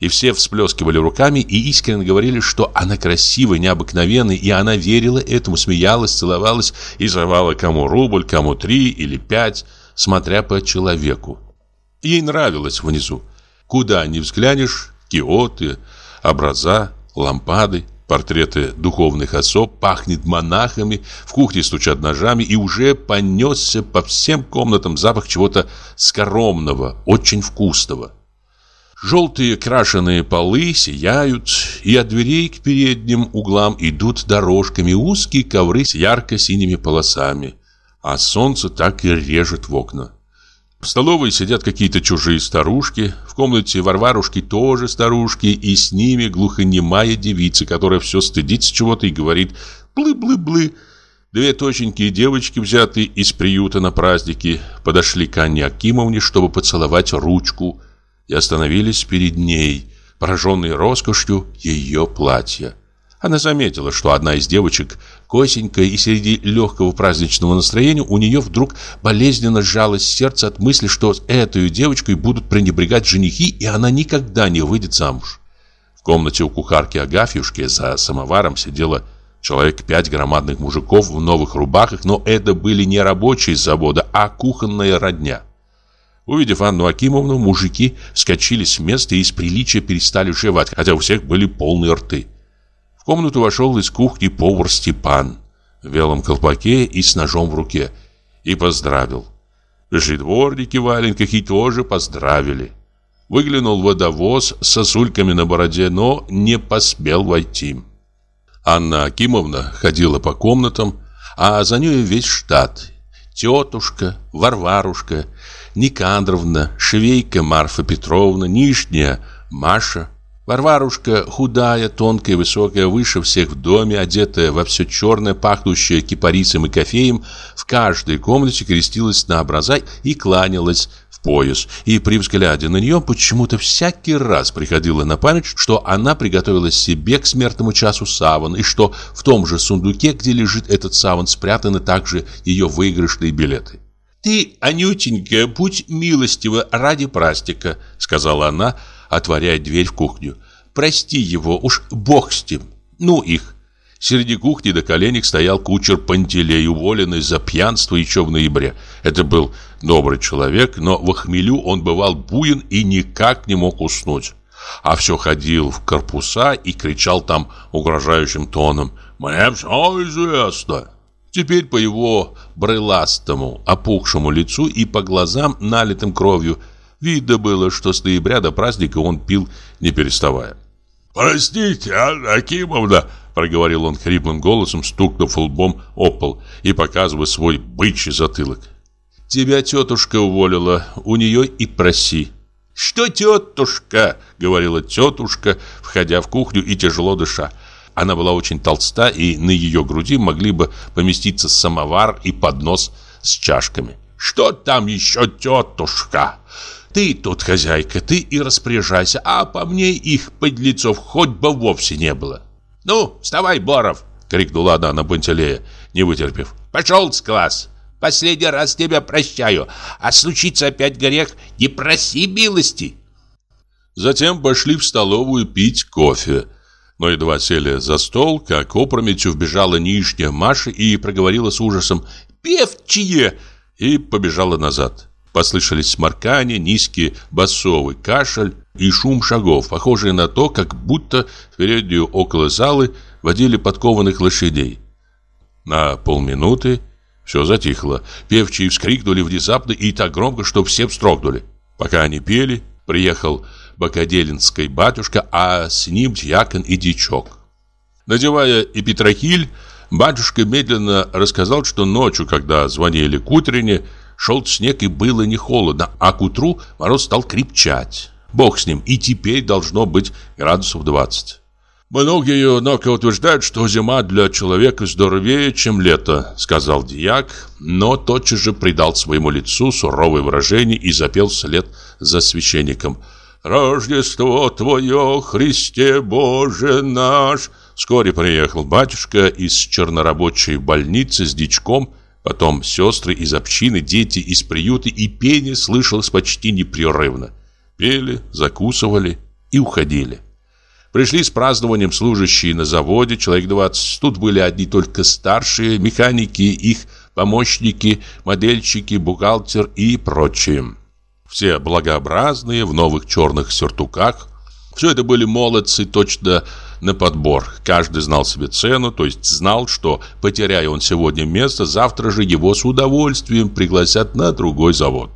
и все всплескивали руками и искренне говорили, что она красивая, необыкновенная, и она верила этому, смеялась, целовалась и завала кому рубль, кому три или пять, смотря по человеку. Ей нравилось внизу. Куда ни взглянешь, киоты, образа, лампады, портреты духовных особ, пахнет монахами, в кухне стучат ножами, и уже понесся по всем комнатам запах чего-то скоромного, очень вкусного. Желтые крашеные полы сияют, и от дверей к передним углам идут дорожками узкие ковры с ярко-синими полосами, а солнце так и режет в окна. В столовой сидят какие-то чужие старушки, в комнате Варварушки тоже старушки, и с ними глухонемая девица, которая все стыдится чего-то и говорит «блы-блы-блы». Две точенькие девочки, взятые из приюта на праздники, подошли к Анне Акимовне, чтобы поцеловать ручку – и остановились перед ней, пораженные роскошью ее платья. Она заметила, что одна из девочек косенькая, и среди легкого праздничного настроения у нее вдруг болезненно сжалось сердце от мысли, что этой девочкой будут пренебрегать женихи, и она никогда не выйдет замуж. В комнате у кухарки Агафьюшки за самоваром сидела человек пять громадных мужиков в новых рубахах, но это были не рабочие с завода, а кухонная родня. Увидев Анну Акимовну, мужики вскочили с места и из приличия перестали жевать, хотя у всех были полные рты. В комнату вошел из кухни повар Степан в белом колпаке и с ножом в руке и поздравил. Пришли дворники в валенках и тоже поздравили. Выглянул водовоз с сосульками на бороде, но не поспел войти. Анна Акимовна ходила по комнатам, а за ней весь штат. Тетушка, Варварушка, Никандровна, Швейка Марфа Петровна, Нижняя Маша. Варварушка, худая, тонкая, высокая, выше всех в доме, одетая во все черное, пахнущее кипарисом и кофеем, в каждой комнате крестилась на образа и кланялась в пояс. И при взгляде на нее почему-то всякий раз приходило на память, что она приготовила себе к смертному часу саван, и что в том же сундуке, где лежит этот саван, спрятаны также ее выигрышные билеты. «Ты, Анютенька, будь милостива ради праздника», — сказала она, отворяя дверь в кухню. «Прости его, уж бог с тем. Ну их». Среди кухни до коленек стоял кучер Пантелей, уволенный за пьянство еще в ноябре. Это был добрый человек, но в хмелю он бывал буен и никак не мог уснуть. а все ходил в корпуса и кричал там угрожающим тоном «Мне все известно». Теперь по его брыластому, опухшему лицу и по глазам, налитым кровью, видно было, что с ноября до праздника он пил не переставая. «Простите, Анна Акимовна!» — проговорил он хриплым голосом, стукнув лбом о пол и показывая свой бычий затылок. «Тебя тетушка уволила, у нее и проси». «Что тетушка?» — говорила тетушка, входя в кухню и тяжело дыша. Она была очень толста, и на ее груди могли бы поместиться самовар и поднос с чашками. «Что там еще, тетушка?» «Ты тут хозяйка, ты и распоряжайся, а по мне их подлецов хоть бы вовсе не было». «Ну, вставай, Боров!» — крикнула она на Пантелея, не вытерпев. «Пошел с класс! Последний раз тебя прощаю, а случится опять грех, не проси милости!» Затем пошли в столовую пить кофе. Но едва сели за стол, как опрометью вбежала нижняя Маша и проговорила с ужасом «Певчие!» и побежала назад. Послышались сморкания, низкий басовый кашель и шум шагов, похожие на то, как будто впереди около залы водили подкованных лошадей. На полминуты все затихло. Певчие вскрикнули внезапно и так громко, что все вздрогнули. Пока они пели, приехал Бакаделинский батюшка, а с ним дьякон и дичок. Надевая эпитрахиль, батюшка медленно рассказал, что ночью, когда звонили к утрене, шел снег и было не холодно, а к утру мороз стал крепчать. Бог с ним, и теперь должно быть градусов 20. «Многие, однако, утверждают, что зима для человека здоровее, чем лето», — сказал дьяк, но тотчас же придал своему лицу суровое выражение и запел вслед за священником — Рождество Твое, Христе Боже наш!» Вскоре приехал батюшка из чернорабочей больницы с дичком, потом сестры из общины, дети из приюта, и пение слышалось почти непрерывно. Пели, закусывали и уходили. Пришли с празднованием служащие на заводе, человек 20. Тут были одни только старшие, механики, их помощники, модельщики, бухгалтер и прочие. Все благообразные, в новых черных сюртуках. Все это были молодцы точно на подбор. Каждый знал себе цену, то есть знал, что, потеряя он сегодня место, завтра же его с удовольствием пригласят на другой завод.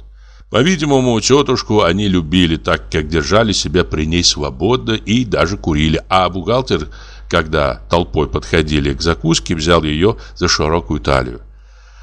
По-видимому, тетушку они любили, так как держали себя при ней свободно и даже курили. А бухгалтер, когда толпой подходили к закуске, взял ее за широкую талию.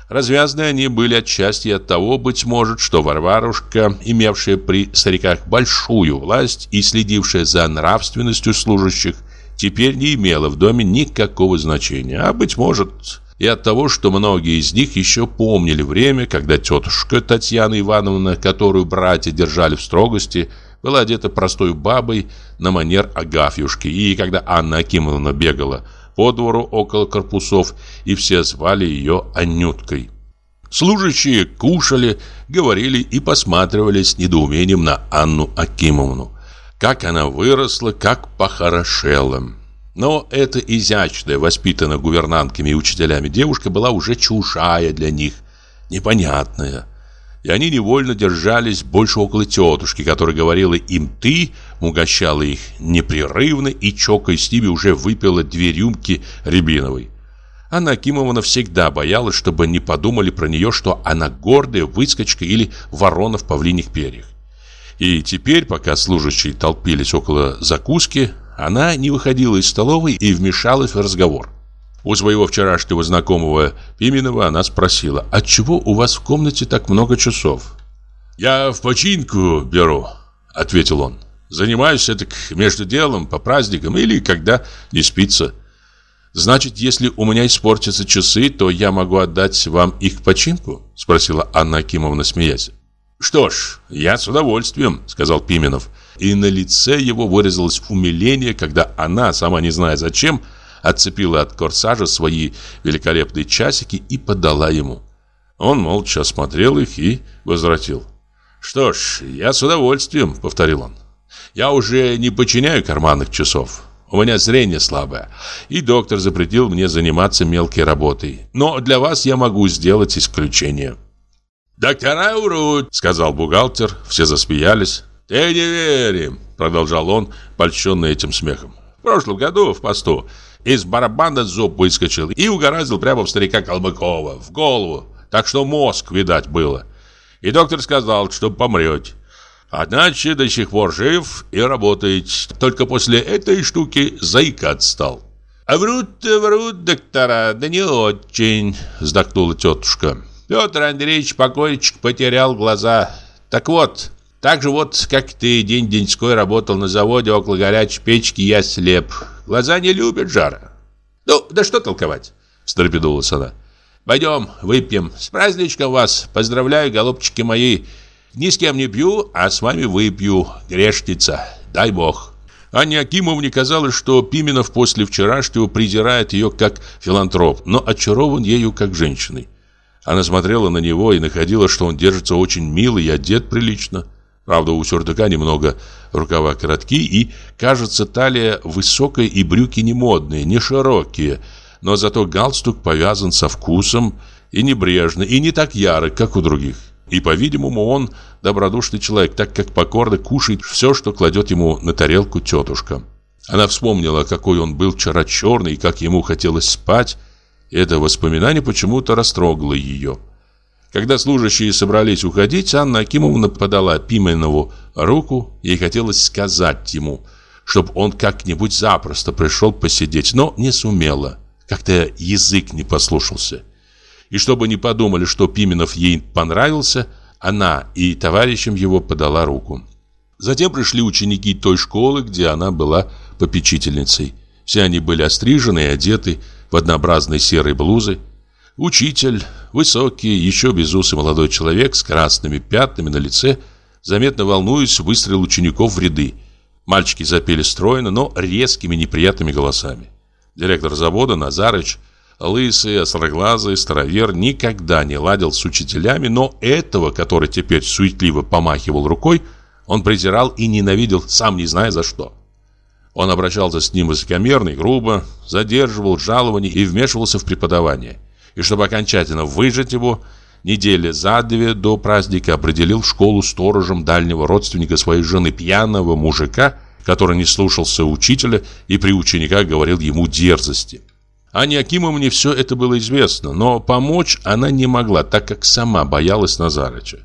Развязаны они были отчасти от того, быть может, что Варварушка, имевшая при стариках большую власть и следившая за нравственностью служащих, теперь не имела в доме никакого значения. А быть может и от того, что многие из них еще помнили время, когда тетушка Татьяна Ивановна, которую братья держали в строгости, была одета простой бабой на манер Агафьюшки, и когда Анна Акимовна бегала по двору около корпусов, и все звали ее Анюткой. Служащие кушали, говорили и посматривали с недоумением на Анну Акимовну. Как она выросла, как похорошела. Но эта изящная, воспитанная гувернантками и учителями девушка была уже чужая для них, непонятная и они невольно держались больше около тетушки, которая говорила им «ты», угощала их непрерывно и, чокая с ними, уже выпила две рюмки рябиновой. Анна Акимовна всегда боялась, чтобы не подумали про нее, что она гордая выскочка или ворона в павлиних перьях. И теперь, пока служащие толпились около закуски, она не выходила из столовой и вмешалась в разговор. У своего вчерашнего знакомого Пименова она спросила, «Отчего у вас в комнате так много часов?» «Я в починку беру», — ответил он. «Занимаюсь это между делом, по праздникам или когда не спится». «Значит, если у меня испортятся часы, то я могу отдать вам их починку?» — спросила Анна Акимовна, смеясь. «Что ж, я с удовольствием», — сказал Пименов. И на лице его вырезалось умиление, когда она, сама не зная зачем, — отцепила от корсажа свои великолепные часики и подала ему. Он молча осмотрел их и возвратил. «Что ж, я с удовольствием», — повторил он. «Я уже не подчиняю карманных часов. У меня зрение слабое, и доктор запретил мне заниматься мелкой работой. Но для вас я могу сделать исключение». «Доктора урут», — сказал бухгалтер. Все засмеялись. «Ты не верим», — продолжал он, польщенный этим смехом. «В прошлом году в посту из барабана зуб выскочил и угораздил прямо в старика Калмыкова, в голову, так что мозг, видать, было. И доктор сказал, что помрете. Одначе до сих пор жив и работает. Только после этой штуки заикаться стал. «А врут врут доктора, да не очень», — вздохнула тетушка. «Петр Андреевич покойчик потерял глаза. Так вот, так же вот, как ты день-деньской работал на заводе около горячей печки, я слеп. Глаза не любят жара». «Ну, да что толковать?» — встрепенулась она. «Пойдем, выпьем. С праздничком вас. Поздравляю, голубчики мои. Ни с кем не пью, а с вами выпью. Грешница. Дай бог». Анне Акимовне казалось, что Пименов после вчерашнего презирает ее как филантроп, но очарован ею как женщиной. Она смотрела на него и находила, что он держится очень мило и одет прилично. Правда, у сюртука немного рукава короткие и, кажется, талия высокая и брюки не модные, не широкие, но зато галстук повязан со вкусом и небрежно, и не так яро, как у других. И, по-видимому, он добродушный человек, так как покорно кушает все, что кладет ему на тарелку тетушка. Она вспомнила, какой он был вчера черный и как ему хотелось спать. Это воспоминание почему-то растрогало ее. Когда служащие собрались уходить, Анна Акимовна подала Пименову руку. Ей хотелось сказать ему, чтобы он как-нибудь запросто пришел посидеть, но не сумела. Как-то язык не послушался. И чтобы не подумали, что Пименов ей понравился, она и товарищам его подала руку. Затем пришли ученики той школы, где она была попечительницей. Все они были острижены и одеты в однообразные серые блузы. Учитель, высокий, еще безусый молодой человек с красными пятнами на лице, заметно волнуясь, выстрелил учеников в ряды. Мальчики запели стройно, но резкими неприятными голосами. Директор завода Назарыч – Лысый, остроглазый, старовер никогда не ладил с учителями, но этого, который теперь суетливо помахивал рукой, он презирал и ненавидел, сам не зная за что. Он обращался с ним высокомерно и грубо, задерживал жалования и вмешивался в преподавание. И чтобы окончательно выжать его, недели за две до праздника определил в школу сторожем дальнего родственника своей жены пьяного мужика, который не слушался учителя и при учениках говорил ему дерзости. Ане Акимовне все это было известно, но помочь она не могла, так как сама боялась Назарыча.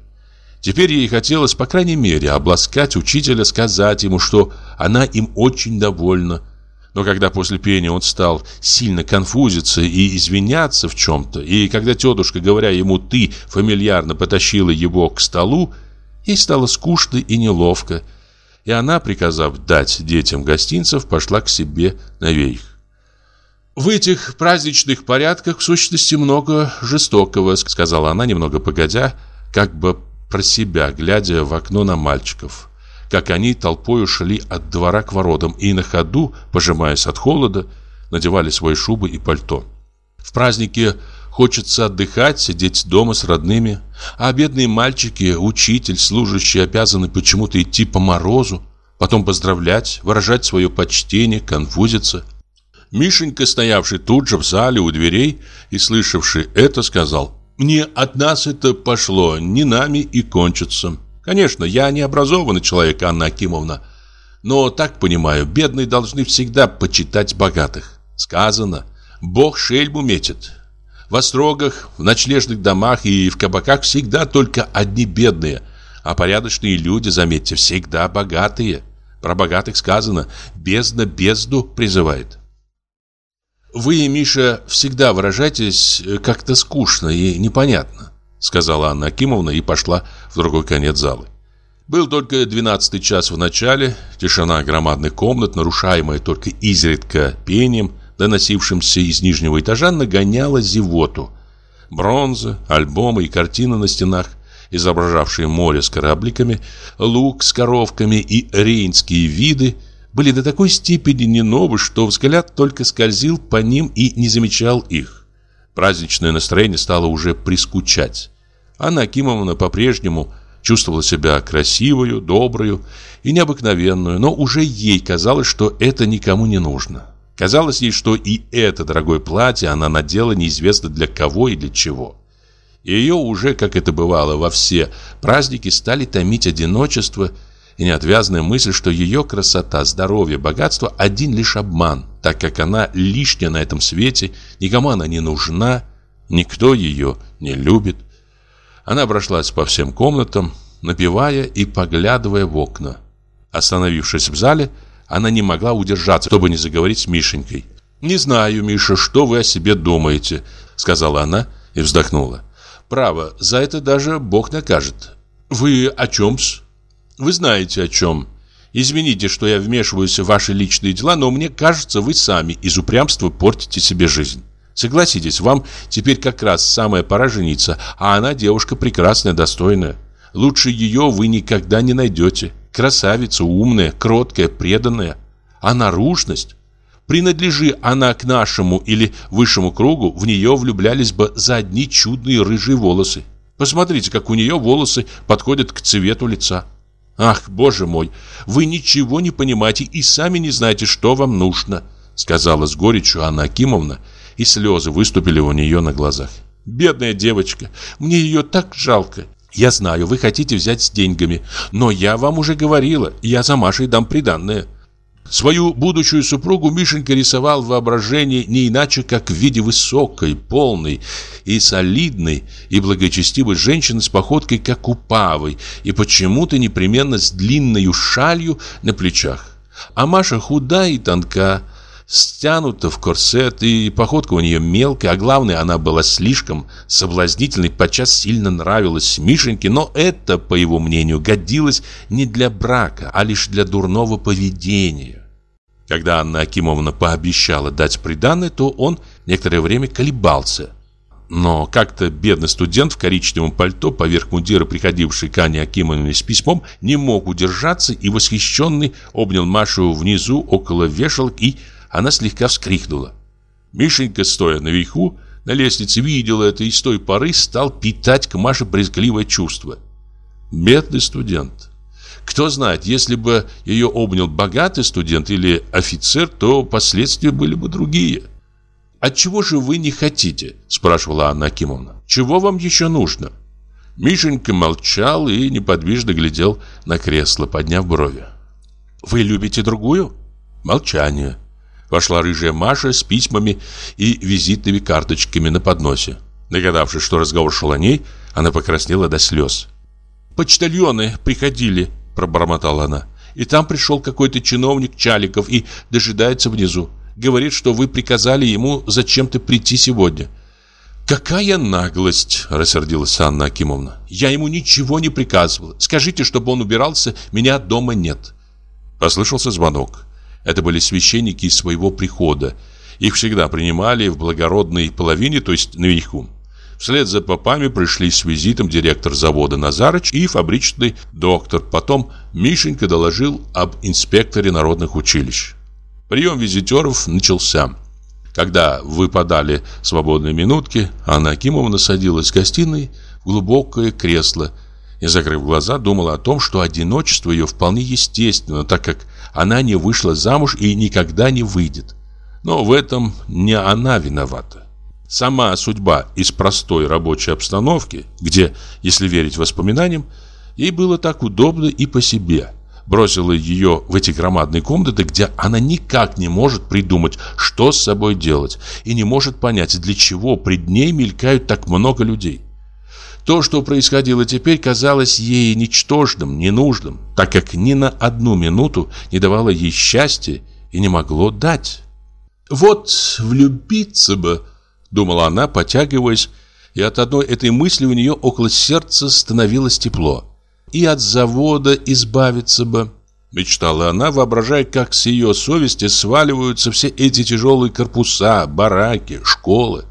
Теперь ей хотелось, по крайней мере, обласкать учителя, сказать ему, что она им очень довольна. Но когда после пения он стал сильно конфузиться и извиняться в чем-то, и когда тетушка, говоря ему «ты», фамильярно потащила его к столу, ей стало скучно и неловко, и она, приказав дать детям гостинцев, пошла к себе наверх. «В этих праздничных порядках в сущности много жестокого», сказала она немного погодя, как бы про себя, глядя в окно на мальчиков. Как они толпой шли от двора к воротам и на ходу, пожимаясь от холода, надевали свои шубы и пальто. В празднике хочется отдыхать, сидеть дома с родными, а бедные мальчики, учитель, служащие обязаны почему-то идти по морозу, потом поздравлять, выражать свое почтение, конфузиться – Мишенька, стоявший тут же в зале у дверей и слышавший это, сказал «Мне от нас это пошло, не нами и кончится». Конечно, я не образованный человек, Анна Акимовна, но так понимаю, бедные должны всегда почитать богатых. Сказано, Бог шельму метит. В острогах, в ночлежных домах и в кабаках всегда только одни бедные, а порядочные люди, заметьте, всегда богатые. Про богатых сказано «бездна безду призывает». «Вы, Миша, всегда выражаетесь э, как-то скучно и непонятно», сказала Анна Акимовна и пошла в другой конец залы. Был только двенадцатый час в начале, тишина громадных комнат, нарушаемая только изредка пением, доносившимся из нижнего этажа, нагоняла зевоту. Бронза, альбомы и картины на стенах, изображавшие море с корабликами, лук с коровками и рейнские виды – были до такой степени не новы, что взгляд только скользил по ним и не замечал их. Праздничное настроение стало уже прискучать. Анна Акимовна по-прежнему чувствовала себя красивую, добрую и необыкновенную, но уже ей казалось, что это никому не нужно. Казалось ей, что и это дорогое платье она надела неизвестно для кого и для чего. Ее уже, как это бывало во все праздники, стали томить одиночество и неотвязная мысль, что ее красота, здоровье, богатство – один лишь обман, так как она лишняя на этом свете, никому она не нужна, никто ее не любит. Она прошлась по всем комнатам, напевая и поглядывая в окна. Остановившись в зале, она не могла удержаться, чтобы не заговорить с Мишенькой. «Не знаю, Миша, что вы о себе думаете», — сказала она и вздохнула. «Право, за это даже Бог накажет». «Вы о чем-с?» Вы знаете о чем. Извините, что я вмешиваюсь в ваши личные дела, но мне кажется, вы сами из упрямства портите себе жизнь. Согласитесь, вам теперь как раз самая пора жениться, а она девушка прекрасная, достойная. Лучше ее вы никогда не найдете. Красавица, умная, кроткая, преданная. А наружность? Принадлежи она к нашему или высшему кругу, в нее влюблялись бы за одни чудные рыжие волосы. Посмотрите, как у нее волосы подходят к цвету лица. «Ах, боже мой, вы ничего не понимаете и сами не знаете, что вам нужно», сказала с горечью Анна Акимовна, и слезы выступили у нее на глазах. «Бедная девочка, мне ее так жалко. Я знаю, вы хотите взять с деньгами, но я вам уже говорила, я за Машей дам приданное». Свою будущую супругу Мишенька рисовал в воображении не иначе, как в виде высокой, полной и солидной и благочестивой женщины с походкой, как у павы, и почему-то непременно с длинной шалью на плечах. А Маша худая и тонка, стянута в корсет, и походка у нее мелкая, а главное, она была слишком соблазнительной, подчас сильно нравилась Мишеньке, но это, по его мнению, годилось не для брака, а лишь для дурного поведения. Когда Анна Акимовна пообещала дать приданное, то он некоторое время колебался. Но как-то бедный студент в коричневом пальто поверх мундира, приходивший к Анне Акимовне с письмом, не мог удержаться и восхищенный обнял Машу внизу около вешалок, и она слегка вскрикнула. Мишенька, стоя наверху, на лестнице видел это и с той поры стал питать к Маше брезгливое чувство. Бедный студент. Кто знает, если бы ее обнял богатый студент или офицер, то последствия были бы другие. «От чего же вы не хотите?» – спрашивала Анна Акимовна. «Чего вам еще нужно?» Мишенька молчал и неподвижно глядел на кресло, подняв брови. «Вы любите другую?» Молчание. Вошла рыжая Маша с письмами и визитными карточками на подносе. Догадавшись, что разговор шел о ней, она покраснела до слез. «Почтальоны приходили», пробормотала она. И там пришел какой-то чиновник Чаликов и дожидается внизу. Говорит, что вы приказали ему зачем-то прийти сегодня. «Какая наглость!» – рассердилась Анна Акимовна. «Я ему ничего не приказывала. Скажите, чтобы он убирался, меня дома нет». Послышался звонок. Это были священники из своего прихода. Их всегда принимали в благородной половине, то есть наверху. Вслед за попами пришли с визитом директор завода Назарыч и фабричный доктор. Потом Мишенька доложил об инспекторе народных училищ. Прием визитеров начался. Когда выпадали свободные минутки, Анна Акимовна садилась в гостиной в глубокое кресло и, закрыв глаза, думала о том, что одиночество ее вполне естественно, так как она не вышла замуж и никогда не выйдет. Но в этом не она виновата. Сама судьба из простой рабочей обстановки, где, если верить воспоминаниям, ей было так удобно и по себе, бросила ее в эти громадные комнаты, где она никак не может придумать, что с собой делать, и не может понять, для чего пред ней мелькают так много людей. То, что происходило теперь, казалось ей ничтожным, ненужным, так как ни на одну минуту не давало ей счастья и не могло дать. «Вот влюбиться бы», Думала она, потягиваясь, и от одной этой мысли у нее около сердца становилось тепло. И от завода избавиться бы. Мечтала она, воображая, как с ее совести сваливаются все эти тяжелые корпуса, бараки, школы.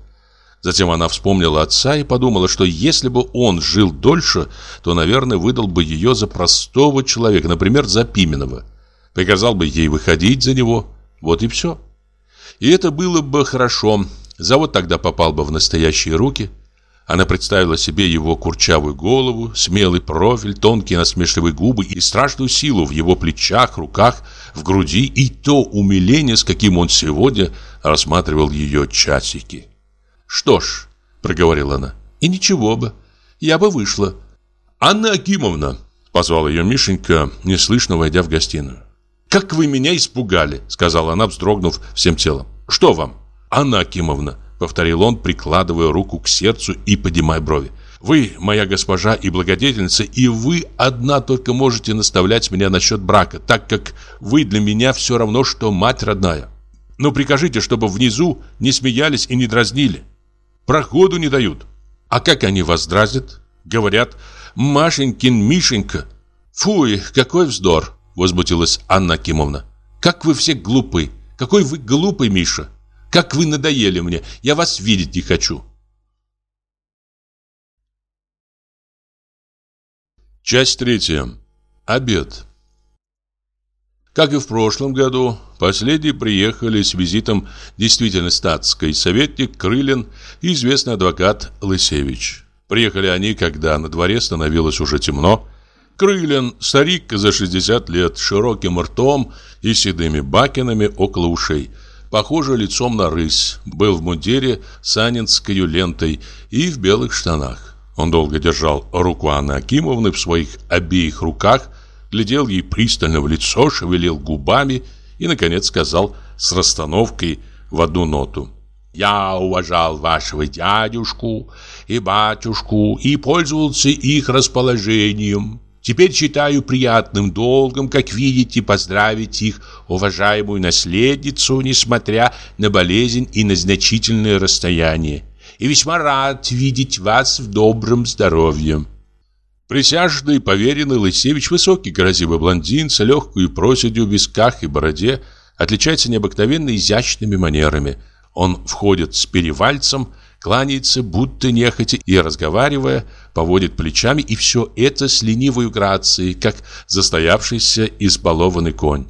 Затем она вспомнила отца и подумала, что если бы он жил дольше, то, наверное, выдал бы ее за простого человека, например, за Пименова. Приказал бы ей выходить за него. Вот и все. И это было бы хорошо, Завод тогда попал бы в настоящие руки. Она представила себе его курчавую голову, смелый профиль, тонкие насмешливые губы и страшную силу в его плечах, руках, в груди и то умиление, с каким он сегодня рассматривал ее часики. «Что ж», — проговорила она, — «и ничего бы, я бы вышла». «Анна Акимовна», Позвал ее Мишенька, неслышно войдя в гостиную. «Как вы меня испугали!» Сказала она, вздрогнув всем телом. «Что вам?» «Анна Акимовна», повторил он, прикладывая руку к сердцу и поднимая брови. Вы моя госпожа и благодетельница, и вы одна только можете наставлять меня насчет брака, так как вы для меня все равно, что мать родная. Но прикажите, чтобы внизу не смеялись и не дразнили. Проходу не дают. А как они вас дразнят? Говорят, Машенькин Мишенька. Фуй, какой вздор, возмутилась Анна Акимовна. Как вы все глупы. Какой вы глупый, Миша. Как вы надоели мне. Я вас видеть не хочу. Часть третья. Обед. Как и в прошлом году, последние приехали с визитом действительно статский советник Крылин и известный адвокат Лысевич. Приехали они, когда на дворе становилось уже темно. Крылин, старик за 60 лет, широким ртом и седыми бакинами около ушей, похожий лицом на рысь, был в мундире с анинской лентой и в белых штанах. Он долго держал руку Анны Акимовны в своих обеих руках, глядел ей пристально в лицо, шевелил губами и, наконец, сказал с расстановкой в одну ноту. «Я уважал вашего дядюшку и батюшку и пользовался их расположением. Теперь считаю приятным долгом, как видите, поздравить их, уважаемую наследницу, несмотря на болезнь и на значительное расстояние и весьма рад видеть вас в добром здоровье». Присяжный поверенный Лысевич, высокий красивый блондин с легкой проседью в висках и бороде, отличается необыкновенно изящными манерами. Он входит с перевальцем, кланяется, будто нехотя, и, разговаривая, поводит плечами, и все это с ленивой грацией, как застоявшийся избалованный конь.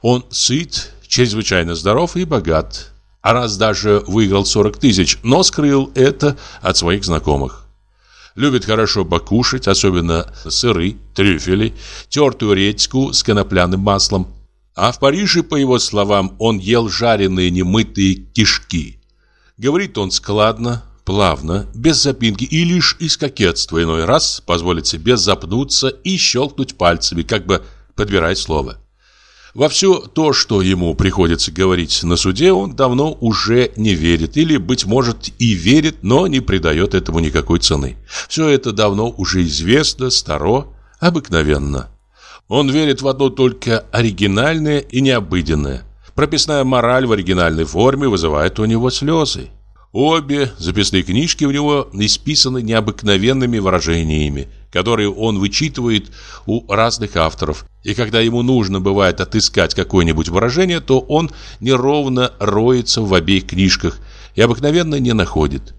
Он сыт, чрезвычайно здоров и богат а раз даже выиграл 40 тысяч, но скрыл это от своих знакомых. Любит хорошо покушать, особенно сыры, трюфели, тертую редьку с конопляным маслом. А в Париже, по его словам, он ел жареные немытые кишки. Говорит он складно, плавно, без запинки и лишь из кокетства иной раз позволит себе запнуться и щелкнуть пальцами, как бы подбирать слово. Во все то, что ему приходится говорить на суде, он давно уже не верит. Или, быть может, и верит, но не придает этому никакой цены. Все это давно уже известно, старо, обыкновенно. Он верит в одно только оригинальное и необыденное. Прописная мораль в оригинальной форме вызывает у него слезы. Обе записные книжки у него исписаны необыкновенными выражениями, которые он вычитывает у разных авторов. И когда ему нужно бывает отыскать какое-нибудь выражение, то он неровно роется в обеих книжках и обыкновенно не находит.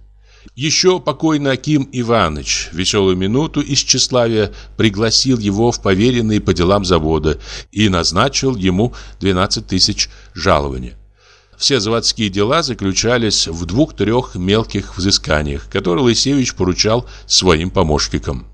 Еще покойный Аким Иванович веселую минуту из тщеславия пригласил его в поверенные по делам завода и назначил ему 12 тысяч жалования. Все заводские дела заключались в двух-трех мелких взысканиях, которые Лысевич поручал своим помощникам.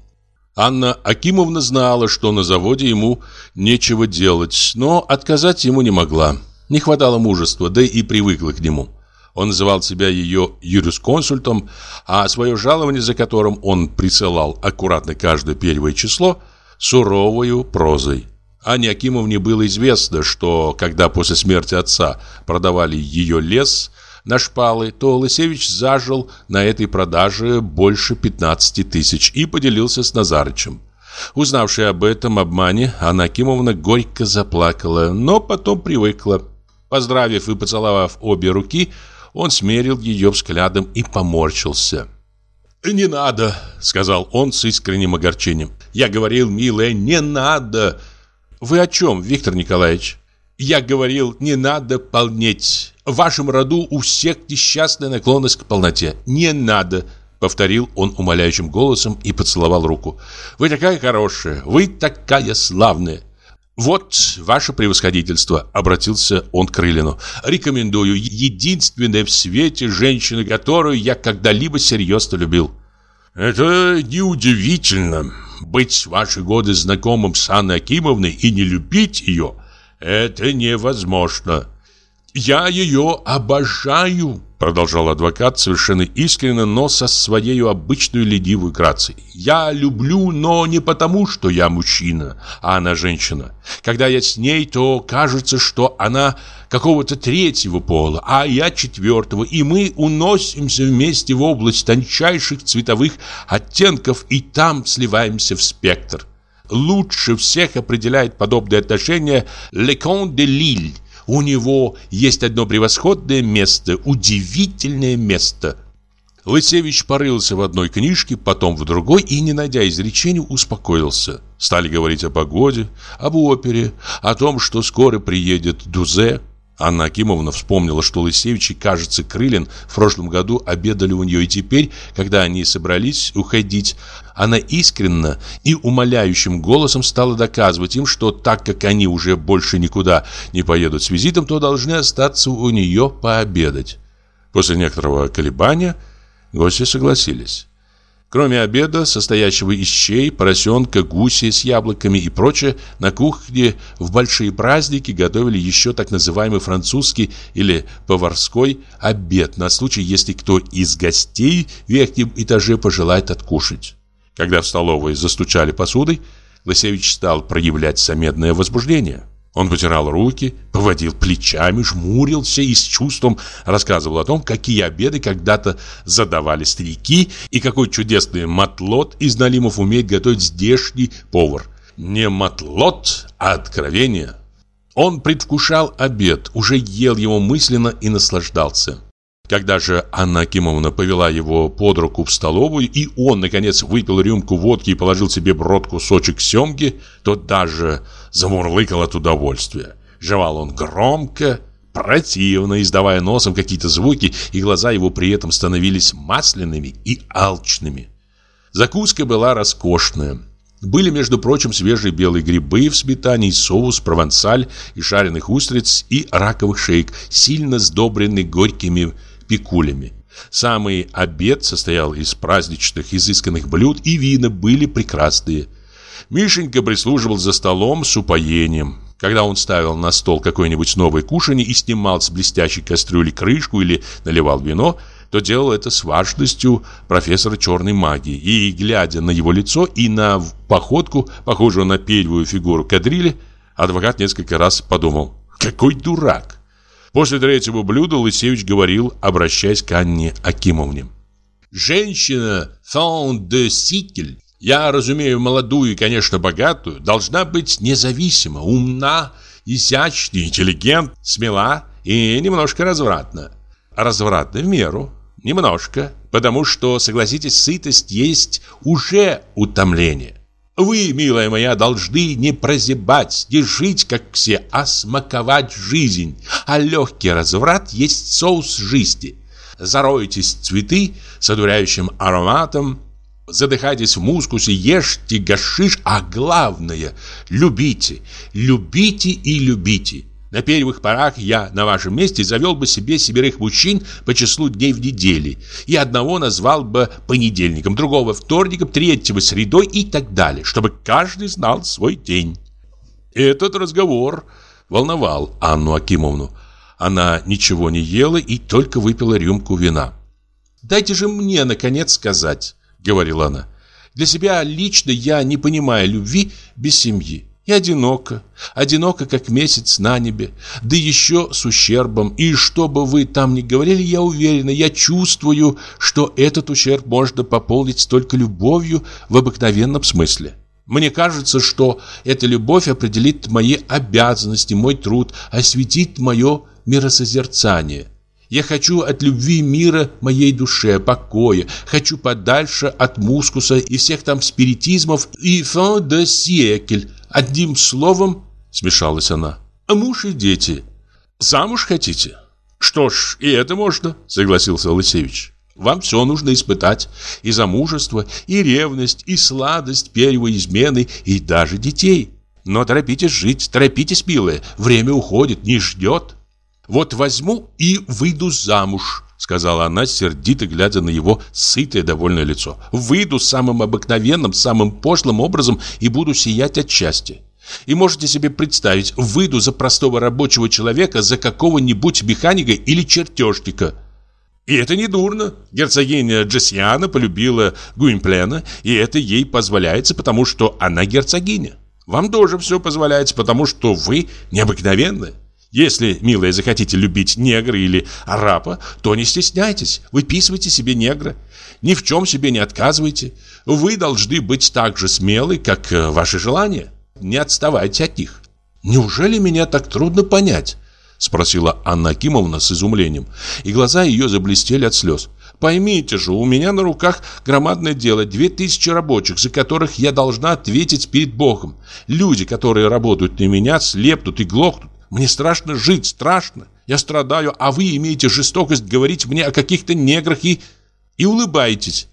Анна Акимовна знала, что на заводе ему нечего делать, но отказать ему не могла. Не хватало мужества, да и привыкла к нему. Он называл себя ее юрисконсультом, а свое жалование, за которым он присылал аккуратно каждое первое число, суровою прозой. Ане Акимовне было известно, что когда после смерти отца продавали ее лес на шпалы, то Лысевич зажил на этой продаже больше 15 тысяч и поделился с Назарычем. Узнавшая об этом обмане, Анна Акимовна горько заплакала, но потом привыкла. Поздравив и поцеловав обе руки, он смерил ее взглядом и поморщился. «Не надо», — сказал он с искренним огорчением. «Я говорил, милая, не надо. Вы о чем, Виктор Николаевич? Я говорил, не надо полнеть. В вашем роду у всех несчастная наклонность к полноте. Не надо, повторил он умоляющим голосом и поцеловал руку. Вы такая хорошая, вы такая славная. «Вот ваше превосходительство», — обратился он к Крылину. «Рекомендую единственная в свете женщина, которую я когда-либо серьезно любил». «Это неудивительно», быть в ваши годы знакомым с Анной Акимовной и не любить ее – это невозможно. Я ее обожаю, Продолжал адвокат совершенно искренне, но со своей обычной ледивой грацией. «Я люблю, но не потому, что я мужчина, а она женщина. Когда я с ней, то кажется, что она какого-то третьего пола, а я четвертого, и мы уносимся вместе в область тончайших цветовых оттенков и там сливаемся в спектр. Лучше всех определяет подобные отношения Лекон де Лиль, у него есть одно превосходное место, удивительное место. Лысевич порылся в одной книжке, потом в другой и, не найдя изречений, успокоился. Стали говорить о погоде, об опере, о том, что скоро приедет Дузе. Анна Акимовна вспомнила, что Лысевич и, кажется, Крылин в прошлом году обедали у нее, и теперь, когда они собрались уходить, она искренно и умоляющим голосом стала доказывать им, что так как они уже больше никуда не поедут с визитом, то должны остаться у нее пообедать. После некоторого колебания гости согласились. Кроме обеда, состоящего из щей, поросенка, гуси с яблоками и прочее, на кухне в большие праздники готовили еще так называемый французский или поварской обед на случай, если кто из гостей в верхнем этаже пожелает откушать. Когда в столовой застучали посудой, Лысевич стал проявлять заметное возбуждение. Он потирал руки, поводил плечами, жмурился и с чувством рассказывал о том, какие обеды когда-то задавали старики и какой чудесный матлот из налимов умеет готовить здешний повар. Не матлот, а откровение. Он предвкушал обед, уже ел его мысленно и наслаждался. Когда же Анна Акимовна повела его под руку в столовую, и он, наконец, выпил рюмку водки и положил себе в рот кусочек семги, то даже замурлыкал от удовольствия. Жевал он громко, противно, издавая носом какие-то звуки, и глаза его при этом становились масляными и алчными. Закуска была роскошная. Были, между прочим, свежие белые грибы в сметане соус, провансаль, и жареных устриц, и раковых шейк, сильно сдобренный горькими пикулями. Самый обед состоял из праздничных изысканных блюд, и вина были прекрасные. Мишенька прислуживал за столом с упоением. Когда он ставил на стол какое-нибудь новое кушанье и снимал с блестящей кастрюли крышку или наливал вино, то делал это с важностью профессора черной магии. И, глядя на его лицо и на походку, похожую на пельвую фигуру кадрили, адвокат несколько раз подумал «Какой дурак!» После третьего блюда Лысевич говорил, обращаясь к Анне Акимовне. «Женщина фон де сикль, я разумею молодую и, конечно, богатую, должна быть независима, умна, изящна, интеллигент, смела и немножко развратна. Развратна в меру, немножко, потому что, согласитесь, сытость есть уже утомление. Вы, милая моя, должны не прозябать, не жить, как все, а смаковать жизнь. А легкий разврат есть соус жизни. Заройтесь цветы с одуряющим ароматом, задыхайтесь в мускусе, ешьте гашиш, а главное – любите, любите и любите. На первых порах я на вашем месте завел бы себе семерых мужчин по числу дней в неделе и одного назвал бы понедельником, другого вторником, третьего средой и так далее, чтобы каждый знал свой день. Этот разговор волновал Анну Акимовну. Она ничего не ела и только выпила рюмку вина. «Дайте же мне, наконец, сказать», — говорила она. «Для себя лично я не понимаю любви без семьи. И одиноко, одиноко, как месяц на небе, да еще с ущербом. И что бы вы там ни говорили, я уверена, я чувствую, что этот ущерб можно пополнить только любовью в обыкновенном смысле. Мне кажется, что эта любовь определит мои обязанности, мой труд, осветит мое миросозерцание. Я хочу от любви мира моей душе, покоя, хочу подальше от мускуса и всех там спиритизмов и fin de siècle, Одним словом, смешалась она. А муж и дети. Замуж хотите? Что ж, и это можно, согласился Лысевич. Вам все нужно испытать. И замужество, и ревность, и сладость первой измены, и даже детей. Но торопитесь жить, торопитесь, милая. Время уходит, не ждет. Вот возьму и выйду замуж, сказала она, сердито глядя на его сытое довольное лицо. Выйду самым обыкновенным, самым пошлым образом и буду сиять от счастья. И можете себе представить, выйду за простого рабочего человека, за какого-нибудь механика или чертежника. И это не дурно. Герцогиня Джессиана полюбила Гуимплена, и это ей позволяется, потому что она герцогиня. Вам тоже все позволяется, потому что вы необыкновенны. Если, милая, захотите любить негра или араба, то не стесняйтесь, выписывайте себе негра. Ни в чем себе не отказывайте. Вы должны быть так же смелы, как э, ваши желания. Не отставайте от них. Неужели меня так трудно понять? Спросила Анна Акимовна с изумлением, и глаза ее заблестели от слез. Поймите же, у меня на руках громадное дело, две тысячи рабочих, за которых я должна ответить перед Богом. Люди, которые работают на меня, слепнут и глохнут. Мне страшно жить, страшно. Я страдаю, а вы имеете жестокость говорить мне о каких-то неграх и... и улыбаетесь.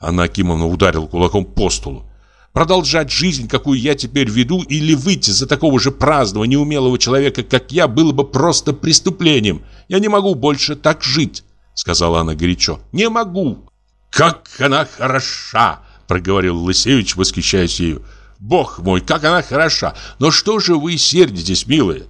Анна Акимовна ударила кулаком по столу. Продолжать жизнь, какую я теперь веду, или выйти за такого же праздного, неумелого человека, как я, было бы просто преступлением. Я не могу больше так жить, сказала она горячо. Не могу. Как она хороша, проговорил Лысевич, восхищаясь ею. Бог мой, как она хороша. Но что же вы сердитесь, милая?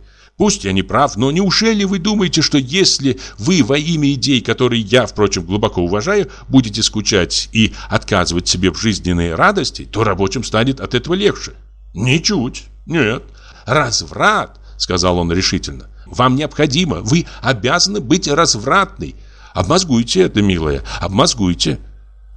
Пусть я не прав, но неужели вы думаете, что если вы во имя идей, которые я, впрочем, глубоко уважаю, будете скучать и отказывать себе в жизненной радости, то рабочим станет от этого легче? Ничуть. Нет. Разврат, сказал он решительно. Вам необходимо, вы обязаны быть развратной. Обмозгуйте это, милая, обмозгуйте.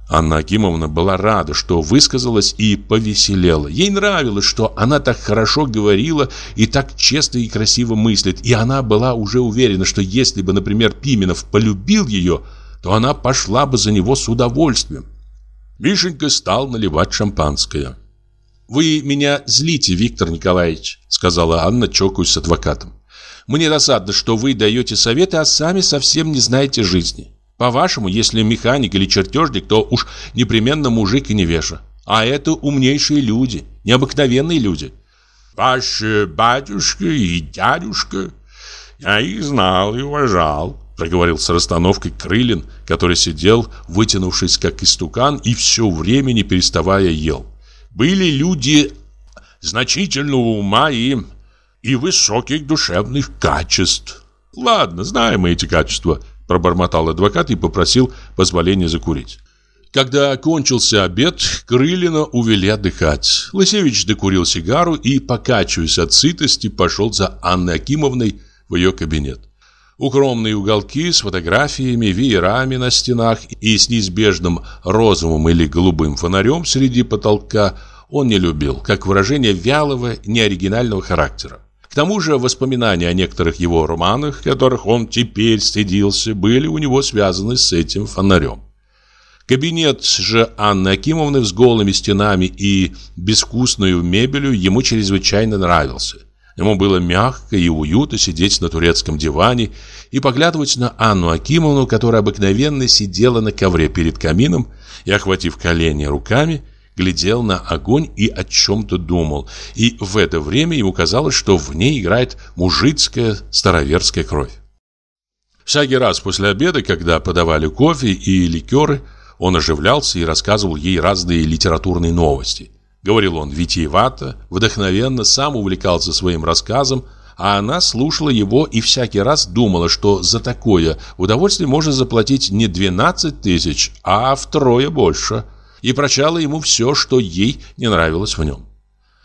Анна Акимовна была рада, что высказалась и повеселела. Ей нравилось, что она так хорошо говорила и так честно и красиво мыслит. И она была уже уверена, что если бы, например, Пименов полюбил ее, то она пошла бы за него с удовольствием. Мишенька стал наливать шампанское. «Вы меня злите, Виктор Николаевич», — сказала Анна, чокаясь с адвокатом. «Мне досадно, что вы даете советы, а сами совсем не знаете жизни. По-вашему, если механик или чертежник, то уж непременно мужик и невежа. А это умнейшие люди, необыкновенные люди. Ваш батюшка и дядюшка, я их знал и уважал, проговорил с расстановкой Крылин, который сидел, вытянувшись как истукан и все время не переставая ел. Были люди значительного ума и, и высоких душевных качеств. Ладно, знаем мы эти качества – Пробормотал адвокат и попросил позволения закурить. Когда кончился обед, Крылина увели отдыхать. Лысевич докурил сигару и, покачиваясь от сытости, пошел за Анной Акимовной в ее кабинет. Укромные уголки с фотографиями, веерами на стенах и с неизбежным розовым или голубым фонарем среди потолка он не любил, как выражение вялого, неоригинального характера тому же воспоминания о некоторых его романах, которых он теперь стыдился, были у него связаны с этим фонарем. Кабинет же Анны Акимовны с голыми стенами и безвкусной мебелью ему чрезвычайно нравился. Ему было мягко и уютно сидеть на турецком диване и поглядывать на Анну Акимовну, которая обыкновенно сидела на ковре перед камином и, охватив колени руками, глядел на огонь и о чем-то думал, и в это время ему казалось, что в ней играет мужицкая староверская кровь. Всякий раз после обеда, когда подавали кофе и ликеры, он оживлялся и рассказывал ей разные литературные новости. Говорил он витиевато, вдохновенно, сам увлекался своим рассказом, а она слушала его и всякий раз думала, что за такое удовольствие можно заплатить не 12 тысяч, а втрое больше – и прочала ему все, что ей не нравилось в нем.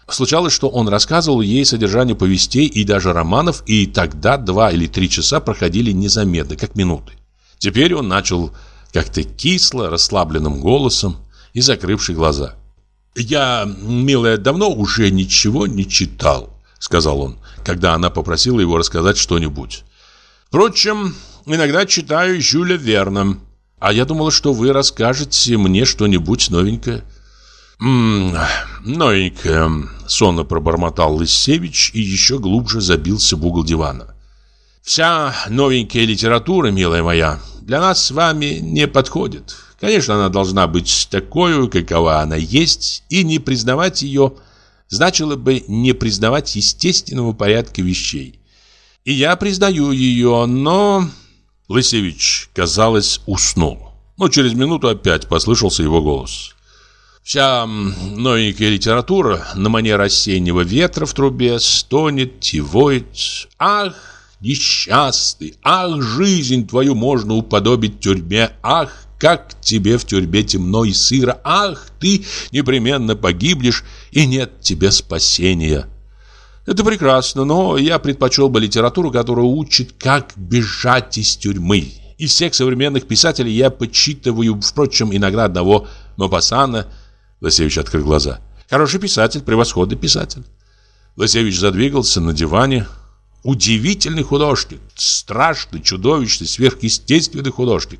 Случалось, что он рассказывал ей содержание повестей и даже романов, и тогда два или три часа проходили незаметно, как минуты. Теперь он начал как-то кисло, расслабленным голосом и закрывший глаза. «Я, милая, давно уже ничего не читал», — сказал он, когда она попросила его рассказать что-нибудь. «Впрочем, иногда читаю Жюля Верна. А я думала, что вы расскажете мне что-нибудь новенькое. «М -м, новенькое», — сонно пробормотал Лысевич и еще глубже забился в угол дивана. «Вся новенькая литература, милая моя, для нас с вами не подходит. Конечно, она должна быть такой, какова она есть, и не признавать ее значило бы не признавать естественного порядка вещей. И я признаю ее, но Лысевич, казалось, уснул. Но через минуту опять послышался его голос. Вся новенькая литература на манер осеннего ветра в трубе стонет и воет. Ах, несчастный! Ах, жизнь твою можно уподобить тюрьме! Ах, как тебе в тюрьме темно и сыро! Ах, ты непременно погибнешь, и нет тебе спасения!» Это прекрасно, но я предпочел бы литературу, которая учит, как бежать из тюрьмы. Из всех современных писателей я почитываю, впрочем, иногда одного Мопассана. Лосевич открыл глаза. Хороший писатель, превосходный писатель. Лосевич задвигался на диване. Удивительный художник, страшный, чудовищный, сверхъестественный художник.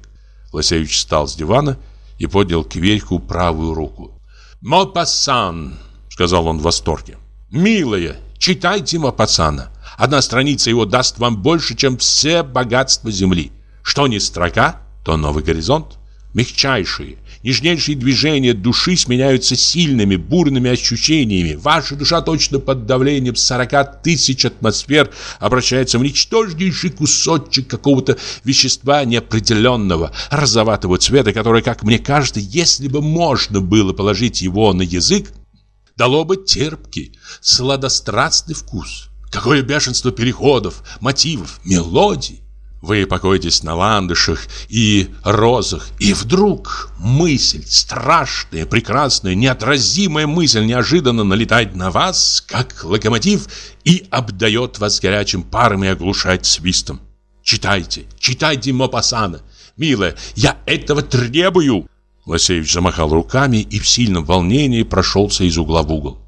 Лосевич встал с дивана и поднял кверху правую руку. «Мопассан!» — сказал он в восторге. «Милая, читайте Мопассана. Одна страница его даст вам больше, чем все богатства земли. Что ни строка, то новый горизонт. Мягчайшие, нежнейшие движения души сменяются сильными, бурными ощущениями. Ваша душа точно под давлением 40 тысяч атмосфер обращается в ничтожнейший кусочек какого-то вещества неопределенного, розоватого цвета, которое, как мне кажется, если бы можно было положить его на язык, дало бы терпкий, сладострастный вкус. Какое бешенство переходов, мотивов, мелодий! Вы покоитесь на ландышах и розах, и вдруг мысль, страшная, прекрасная, неотразимая мысль неожиданно налетает на вас, как локомотив, и обдает вас горячим паром и оглушает свистом. Читайте, читайте Мопассана. Милая, я этого требую. Лосевич замахал руками и в сильном волнении прошелся из угла в угол.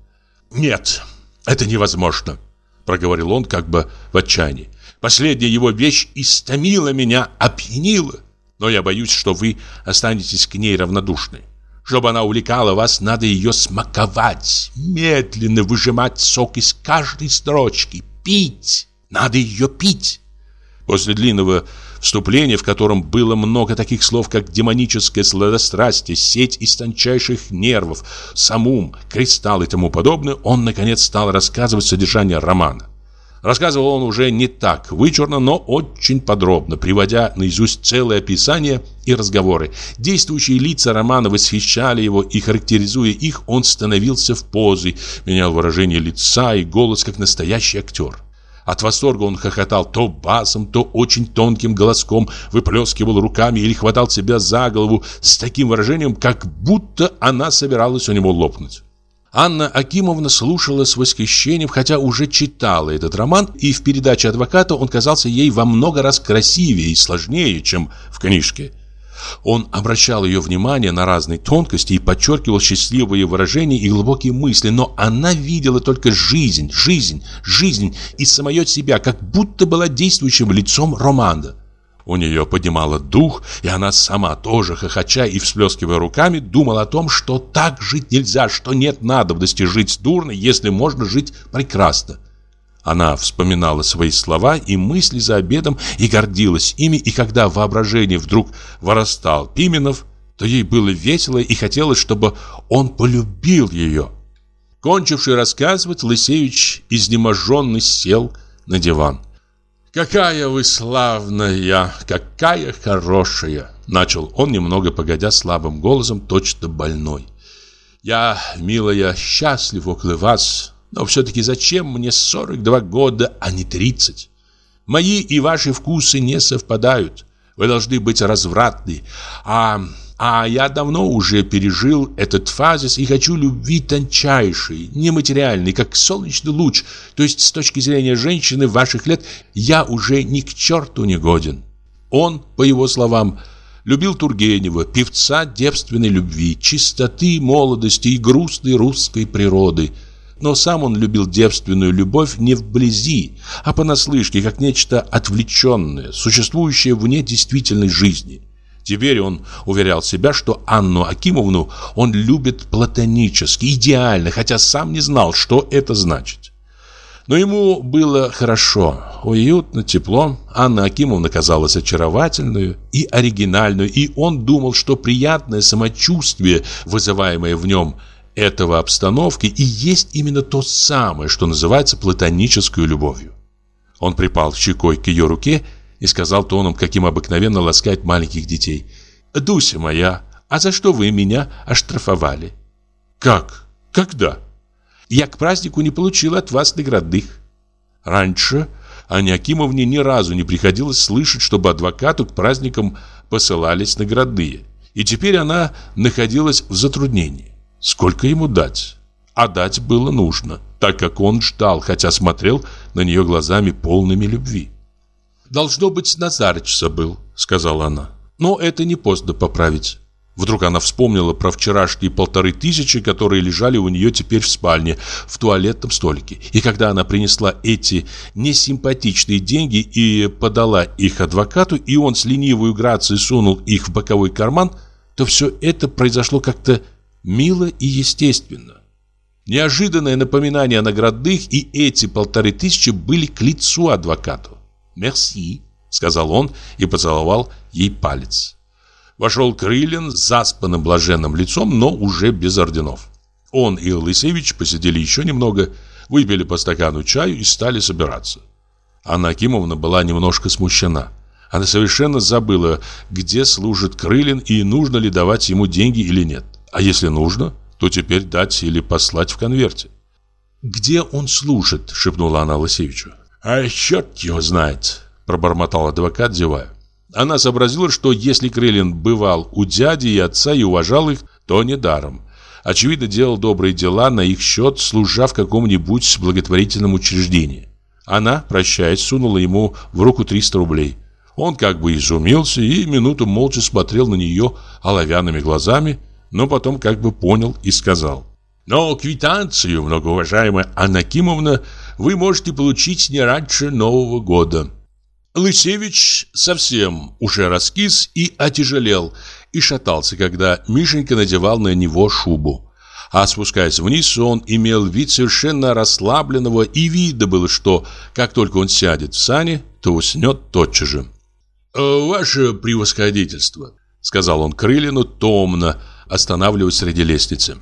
«Нет, это невозможно», — проговорил он как бы в отчаянии. Последняя его вещь истомила меня, опьянила. Но я боюсь, что вы останетесь к ней равнодушны. Чтобы она увлекала вас, надо ее смаковать, медленно выжимать сок из каждой строчки, пить. Надо ее пить. После длинного вступления, в котором было много таких слов, как демоническое сладострастие, сеть из тончайших нервов, самум, кристалл и тому подобное, он, наконец, стал рассказывать содержание романа. Рассказывал он уже не так вычурно, но очень подробно, приводя наизусть целое описание и разговоры. Действующие лица романа восхищали его, и характеризуя их, он становился в позы, менял выражение лица и голос, как настоящий актер. От восторга он хохотал то басом, то очень тонким голоском, выплескивал руками или хватал себя за голову с таким выражением, как будто она собиралась у него лопнуть. Анна Акимовна слушала с восхищением, хотя уже читала этот роман, и в передаче адвоката он казался ей во много раз красивее и сложнее, чем в книжке. Он обращал ее внимание на разные тонкости и подчеркивал счастливые выражения и глубокие мысли, но она видела только жизнь, жизнь, жизнь и самое себя, как будто была действующим лицом романа. У нее поднимало дух, и она сама, тоже хохоча и всплескивая руками, думала о том, что так жить нельзя, что нет надобности жить дурно, если можно жить прекрасно. Она вспоминала свои слова и мысли за обедом и гордилась ими, и когда в воображении вдруг вырастал Пименов, то ей было весело и хотелось, чтобы он полюбил ее. Кончивший рассказывать, Лысевич изнеможенный сел на диван. «Какая вы славная, какая хорошая!» Начал он, немного погодя слабым голосом, точно больной. «Я, милая, счастлив около вас, но все-таки зачем мне 42 года, а не 30? Мои и ваши вкусы не совпадают. Вы должны быть развратны, а а я давно уже пережил этот фазис и хочу любви тончайшей, нематериальной, как солнечный луч. То есть с точки зрения женщины ваших лет я уже ни к черту не годен. Он, по его словам, любил Тургенева, певца девственной любви, чистоты, молодости и грустной русской природы. Но сам он любил девственную любовь не вблизи, а понаслышке, как нечто отвлеченное, существующее вне действительной жизни. Теперь он уверял себя, что Анну Акимовну он любит платонически, идеально, хотя сам не знал, что это значит. Но ему было хорошо, уютно, тепло. Анна Акимовна казалась очаровательной и оригинальной, и он думал, что приятное самочувствие, вызываемое в нем этого обстановки, и есть именно то самое, что называется платонической любовью. Он припал щекой к ее руке и сказал тоном, каким обыкновенно ласкать маленьких детей. «Дуся моя, а за что вы меня оштрафовали?» «Как? Когда?» «Я к празднику не получил от вас наградных». «Раньше Анне Акимовне ни разу не приходилось слышать, чтобы адвокату к праздникам посылались наградные. И теперь она находилась в затруднении. Сколько ему дать? А дать было нужно, так как он ждал, хотя смотрел на нее глазами полными любви. «Должно быть, Назарыч забыл», — сказала она. «Но это не поздно поправить». Вдруг она вспомнила про вчерашние полторы тысячи, которые лежали у нее теперь в спальне, в туалетном столике. И когда она принесла эти несимпатичные деньги и подала их адвокату, и он с ленивой грацией сунул их в боковой карман, то все это произошло как-то мило и естественно. Неожиданное напоминание о наградных и эти полторы тысячи были к лицу адвокату. «Мерси», — сказал он и поцеловал ей палец. Вошел Крылин с заспанным блаженным лицом, но уже без орденов. Он и Лысевич посидели еще немного, выпили по стакану чаю и стали собираться. Анна Акимовна была немножко смущена. Она совершенно забыла, где служит Крылин и нужно ли давать ему деньги или нет. А если нужно, то теперь дать или послать в конверте. «Где он служит?» – шепнула она Лысевичу. «А черт его знает!» – пробормотал адвокат, зевая. Она сообразила, что если Крылин бывал у дяди и отца и уважал их, то недаром. Очевидно, делал добрые дела на их счет, служа в каком-нибудь благотворительном учреждении. Она, прощаясь, сунула ему в руку 300 рублей. Он как бы изумился и минуту молча смотрел на нее оловянными глазами, но потом как бы понял и сказал. «Но квитанцию, многоуважаемая Анна Кимовна, вы можете получить не раньше Нового года». Лысевич совсем уже раскис и отяжелел, и шатался, когда Мишенька надевал на него шубу. А спускаясь вниз, он имел вид совершенно расслабленного, и видно было, что, как только он сядет в сани, то уснет тотчас же. «Э, «Ваше превосходительство», — сказал он Крылину томно, останавливаясь среди лестницы.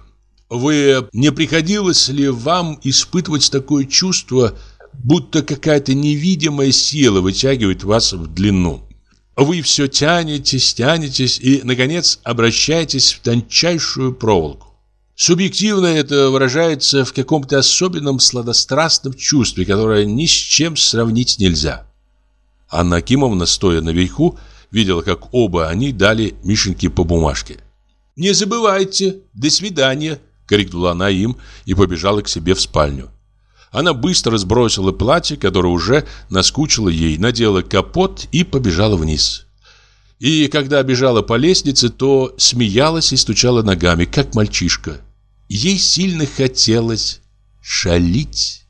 «Вы не приходилось ли вам испытывать такое чувство, будто какая-то невидимая сила вытягивает вас в длину. Вы все тянетесь, тянетесь и, наконец, обращаетесь в тончайшую проволоку. Субъективно это выражается в каком-то особенном сладострастном чувстве, которое ни с чем сравнить нельзя. Анна Акимовна, стоя наверху, видела, как оба они дали Мишеньке по бумажке. «Не забывайте! До свидания!» — крикнула она им и побежала к себе в спальню. Она быстро сбросила платье, которое уже наскучило ей, надела капот и побежала вниз. И когда бежала по лестнице, то смеялась и стучала ногами, как мальчишка. Ей сильно хотелось шалить.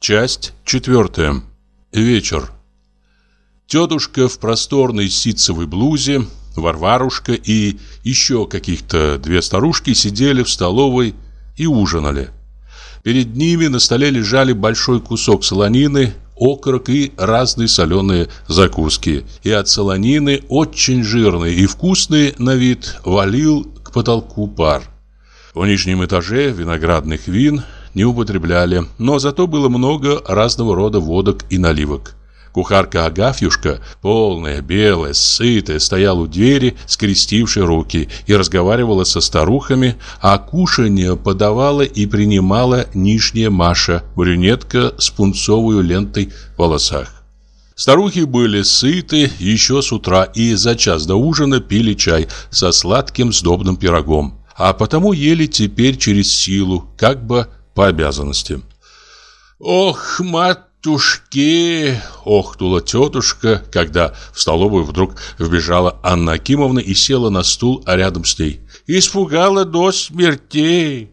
Часть четвертая. Вечер. Тетушка в просторной ситцевой блузе, Варварушка и еще каких-то две старушки сидели в столовой и ужинали. Перед ними на столе лежали большой кусок солонины, окорок и разные соленые закуски. И от солонины, очень жирный и вкусный на вид, валил к потолку пар. В нижнем этаже виноградных вин не употребляли, но зато было много разного рода водок и наливок. Кухарка Агафьюшка, полная, белая, сытая, стояла у двери, скрестивши руки, и разговаривала со старухами, а кушанье подавала и принимала нижняя Маша, брюнетка с пунцовой лентой в волосах. Старухи были сыты еще с утра и за час до ужина пили чай со сладким сдобным пирогом, а потому ели теперь через силу, как бы по обязанности. «Ох, мат!» «Тушки!» – охнула тетушка, когда в столовую вдруг вбежала Анна Акимовна и села на стул, а рядом с ней. «Испугала до смерти!»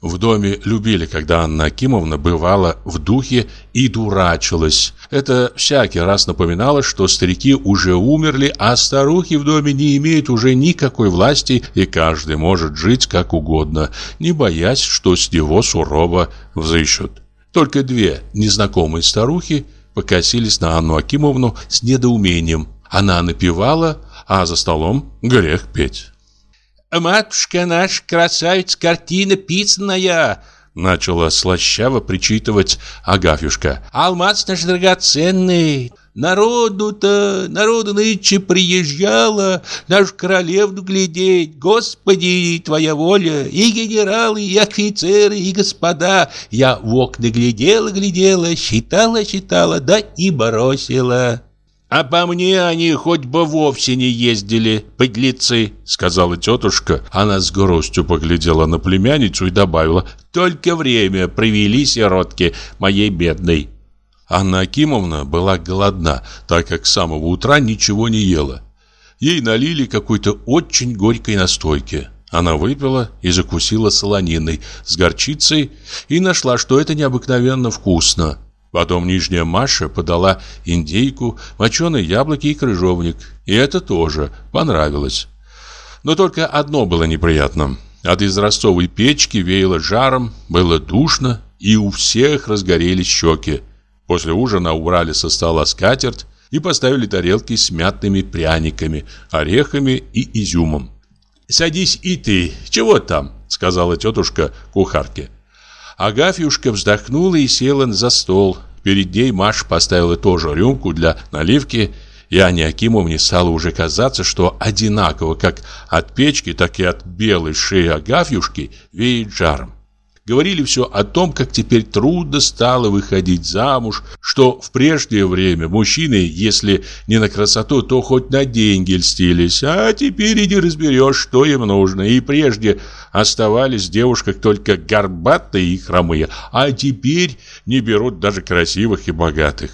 В доме любили, когда Анна Акимовна бывала в духе и дурачилась. Это всякий раз напоминало, что старики уже умерли, а старухи в доме не имеют уже никакой власти, и каждый может жить как угодно, не боясь, что с него сурово взыщут. Только две незнакомые старухи покосились на Анну Акимовну с недоумением. Она напевала, а за столом грех петь. «Матушка наш, красавица, картина писанная!» Начала слащаво причитывать Агафьюшка. «Алмаз наш драгоценный!» Народу-то, народу нынче приезжало нашу королевну глядеть. Господи, твоя воля, и генералы, и офицеры, и господа. Я в окна глядела, глядела, считала, считала, да и бросила. «А по мне они хоть бы вовсе не ездили, подлецы», — сказала тетушка. Она с грустью поглядела на племянницу и добавила, «Только время привели сиротки моей бедной». Анна Акимовна была голодна, так как с самого утра ничего не ела. Ей налили какой-то очень горькой настойки. Она выпила и закусила солониной с горчицей и нашла, что это необыкновенно вкусно. Потом нижняя Маша подала индейку, моченые яблоки и крыжовник. И это тоже понравилось. Но только одно было неприятно. От израстовой печки веяло жаром, было душно, и у всех разгорелись щеки. После ужина убрали со стола скатерть и поставили тарелки с мятными пряниками, орехами и изюмом. «Садись и ты. Чего там?» — сказала тетушка кухарке. Агафьюшка вздохнула и села за стол. Перед ней Маша поставила тоже рюмку для наливки, и Анне Акимовне стало уже казаться, что одинаково как от печки, так и от белой шеи Агафьюшки веет жаром. Говорили все о том, как теперь трудно стало выходить замуж, что в прежнее время мужчины, если не на красоту, то хоть на деньги льстились, а теперь и не разберешь, что им нужно. И прежде оставались в девушках только горбатые и хромые, а теперь не берут даже красивых и богатых.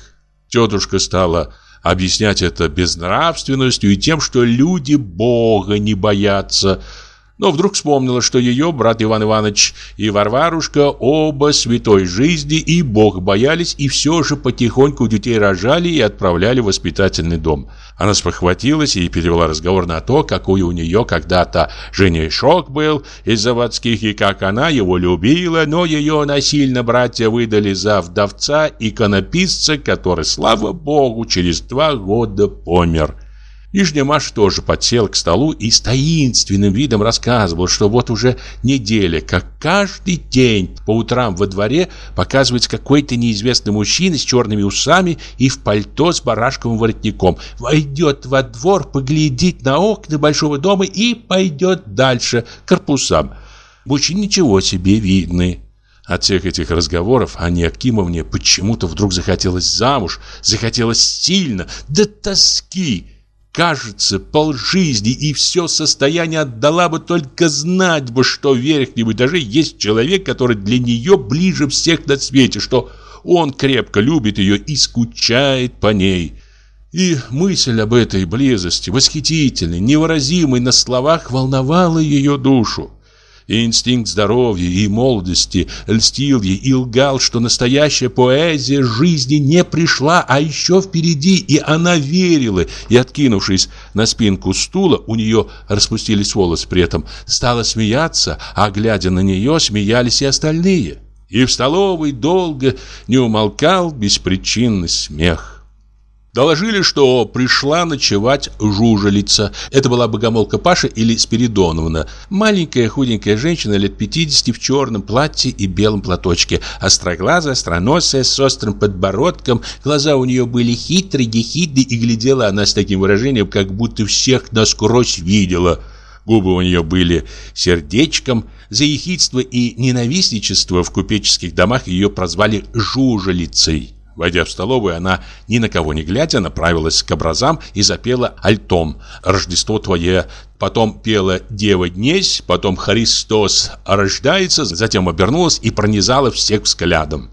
Тетушка стала объяснять это безнравственностью и тем, что люди Бога не боятся – но вдруг вспомнила, что ее брат Иван Иванович и Варварушка оба святой жизни и Бог боялись, и все же потихоньку детей рожали и отправляли в воспитательный дом. Она спохватилась и перевела разговор на то, какой у нее когда-то женишок был из заводских, и как она его любила, но ее насильно братья выдали за вдовца и конописца, который, слава Богу, через два года помер. Нижняя Маша тоже подсела к столу и с таинственным видом рассказывала, что вот уже неделя, как каждый день по утрам во дворе показывается какой-то неизвестный мужчина с черными усами и в пальто с барашковым воротником. Войдет во двор, поглядит на окна большого дома и пойдет дальше, к корпусам. Мужчине ничего себе видны. От всех этих разговоров Анне Акимовне почему-то вдруг захотелось замуж, захотелось сильно, до тоски. Кажется, полжизни и все состояние отдала бы только знать бы, что в верхнем этаже есть человек, который для нее ближе всех на свете, что он крепко любит ее и скучает по ней. И мысль об этой близости, восхитительной, невыразимой на словах, волновала ее душу. И инстинкт здоровья и молодости льстил ей и лгал, что настоящая поэзия жизни не пришла, а еще впереди, и она верила, и, откинувшись на спинку стула, у нее распустились волосы при этом, стала смеяться, а, глядя на нее, смеялись и остальные. И в столовой долго не умолкал беспричинный смех. Доложили, что пришла ночевать жужелица. Это была богомолка Паша или Спиридоновна. Маленькая худенькая женщина лет 50 в черном платье и белом платочке. Остроглазая, остроносая, с острым подбородком. Глаза у нее были хитрые, ехидные, и глядела она с таким выражением, как будто всех насквозь видела. Губы у нее были сердечком. За ехидство и ненавистничество в купеческих домах ее прозвали жужелицей. Войдя в столовую, она, ни на кого не глядя, направилась к образам и запела альтом «Рождество твое». Потом пела «Дева днесь», потом «Христос рождается», затем обернулась и пронизала всех взглядом.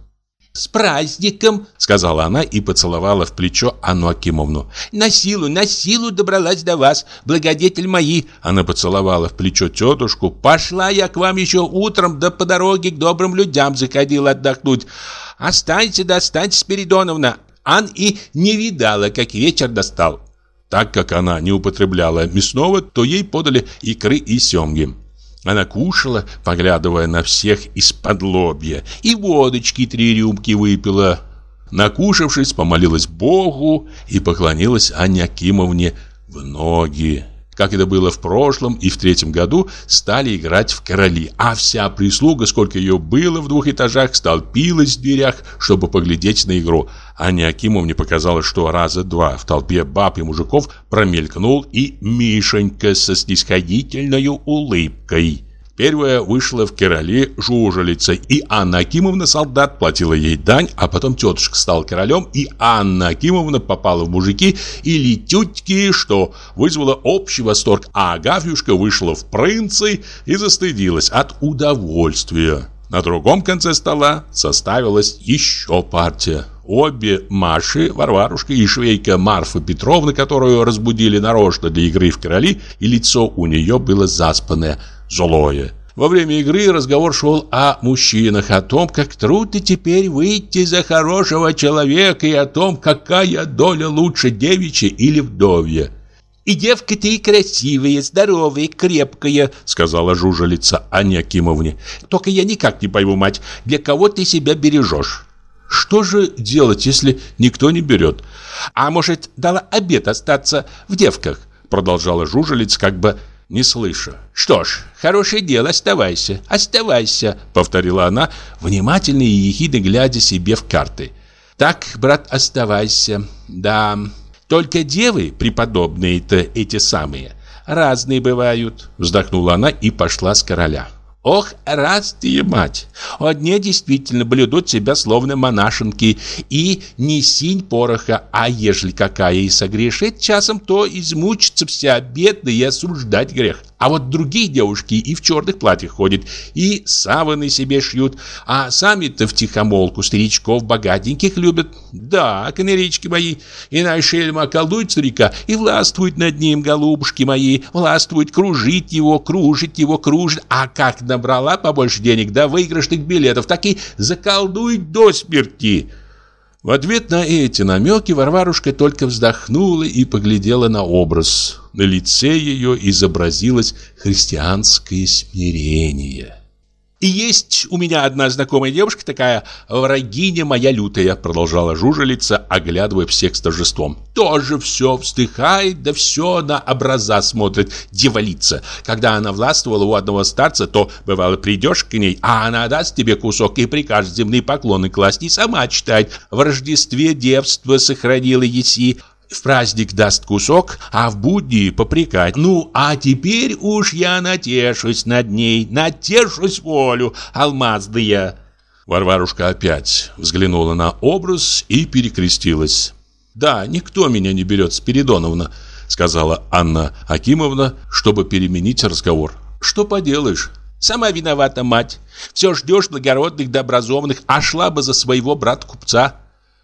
«С праздником!» — сказала она и поцеловала в плечо Анну Акимовну. «На силу, на силу добралась до вас, благодетель мои!» Она поцеловала в плечо тетушку. «Пошла я к вам еще утром, да по дороге к добрым людям заходила отдохнуть. Останьте да останьте, Спиридоновна. Ан и не видала, как вечер достал. Так как она не употребляла мясного, то ей подали икры и семги. Она кушала, поглядывая на всех из-под лобья, и водочки три рюмки выпила. Накушавшись, помолилась Богу и поклонилась Анне Акимовне в ноги. Как это было в прошлом и в третьем году, стали играть в короли, а вся прислуга, сколько ее было в двух этажах, столпилась в дверях, чтобы поглядеть на игру. Анне Акимовне показалось, что раза два в толпе баб и мужиков промелькнул и Мишенька со снисходительной улыбкой. Первая вышла в короли жужелица, и Анна Акимовна солдат платила ей дань, а потом тетушка стала королем, и Анна Акимовна попала в мужики или тютьки, что вызвало общий восторг, а Агафьюшка вышла в принцы и застыдилась от удовольствия. На другом конце стола составилась еще партия. Обе Маши, Варварушка и швейка Марфа Петровна, которую разбудили нарочно для игры в короли, и лицо у нее было заспанное – злое. Во время игры разговор шел о мужчинах, о том, как трудно теперь выйти за хорошего человека и о том, какая доля лучше девичья или вдовья. «И девка ты и красивая, здоровая, крепкая», — сказала жужелица Анне Акимовне. «Только я никак не пойму, мать, для кого ты себя бережешь?» «Что же делать, если никто не берет?» «А может, дала обед остаться в девках?» Продолжала жужелица, как бы не слыша. «Что ж, хорошее дело, оставайся, оставайся», — повторила она, внимательно и ехидно глядя себе в карты. «Так, брат, оставайся. Да, только девы преподобные-то эти самые, разные бывают», — вздохнула она и пошла с короля. Ох, раз мать! Одни действительно блюдут себя словно монашенки, и не синь пороха, а ежели какая и согрешит часом, то измучится вся бедная и осуждать грех. А вот другие девушки и в черных платьях ходят, и саваны себе шьют, а сами-то в тихомолку старичков богатеньких любят. Да, канарички мои, иная шельма колдует старика и властвует над ним, голубушки мои, властвует, кружить его, кружить его, кружит, а как набрала побольше денег да выигрышных билетов, так и заколдует до смерти». В ответ на эти намеки Варварушка только вздохнула и поглядела на образ. На лице ее изобразилось христианское смирение. «И есть у меня одна знакомая девушка такая, врагиня моя лютая», продолжала жужелица, оглядывая всех с торжеством. «Тоже все вздыхает, да все на образа смотрит, девалица. Когда она властвовала у одного старца, то, бывало, придешь к ней, а она даст тебе кусок и прикажет земные поклоны класть и сама читать. В Рождестве девство сохранила еси, в праздник даст кусок, а в будни попрекать. Ну, а теперь уж я натешусь над ней, натешусь волю, алмаздая. Варварушка опять взглянула на образ и перекрестилась. «Да, никто меня не берет, Спиридоновна», — сказала Анна Акимовна, чтобы переменить разговор. «Что поделаешь?» «Сама виновата, мать. Все ждешь благородных да образованных, а шла бы за своего брата-купца».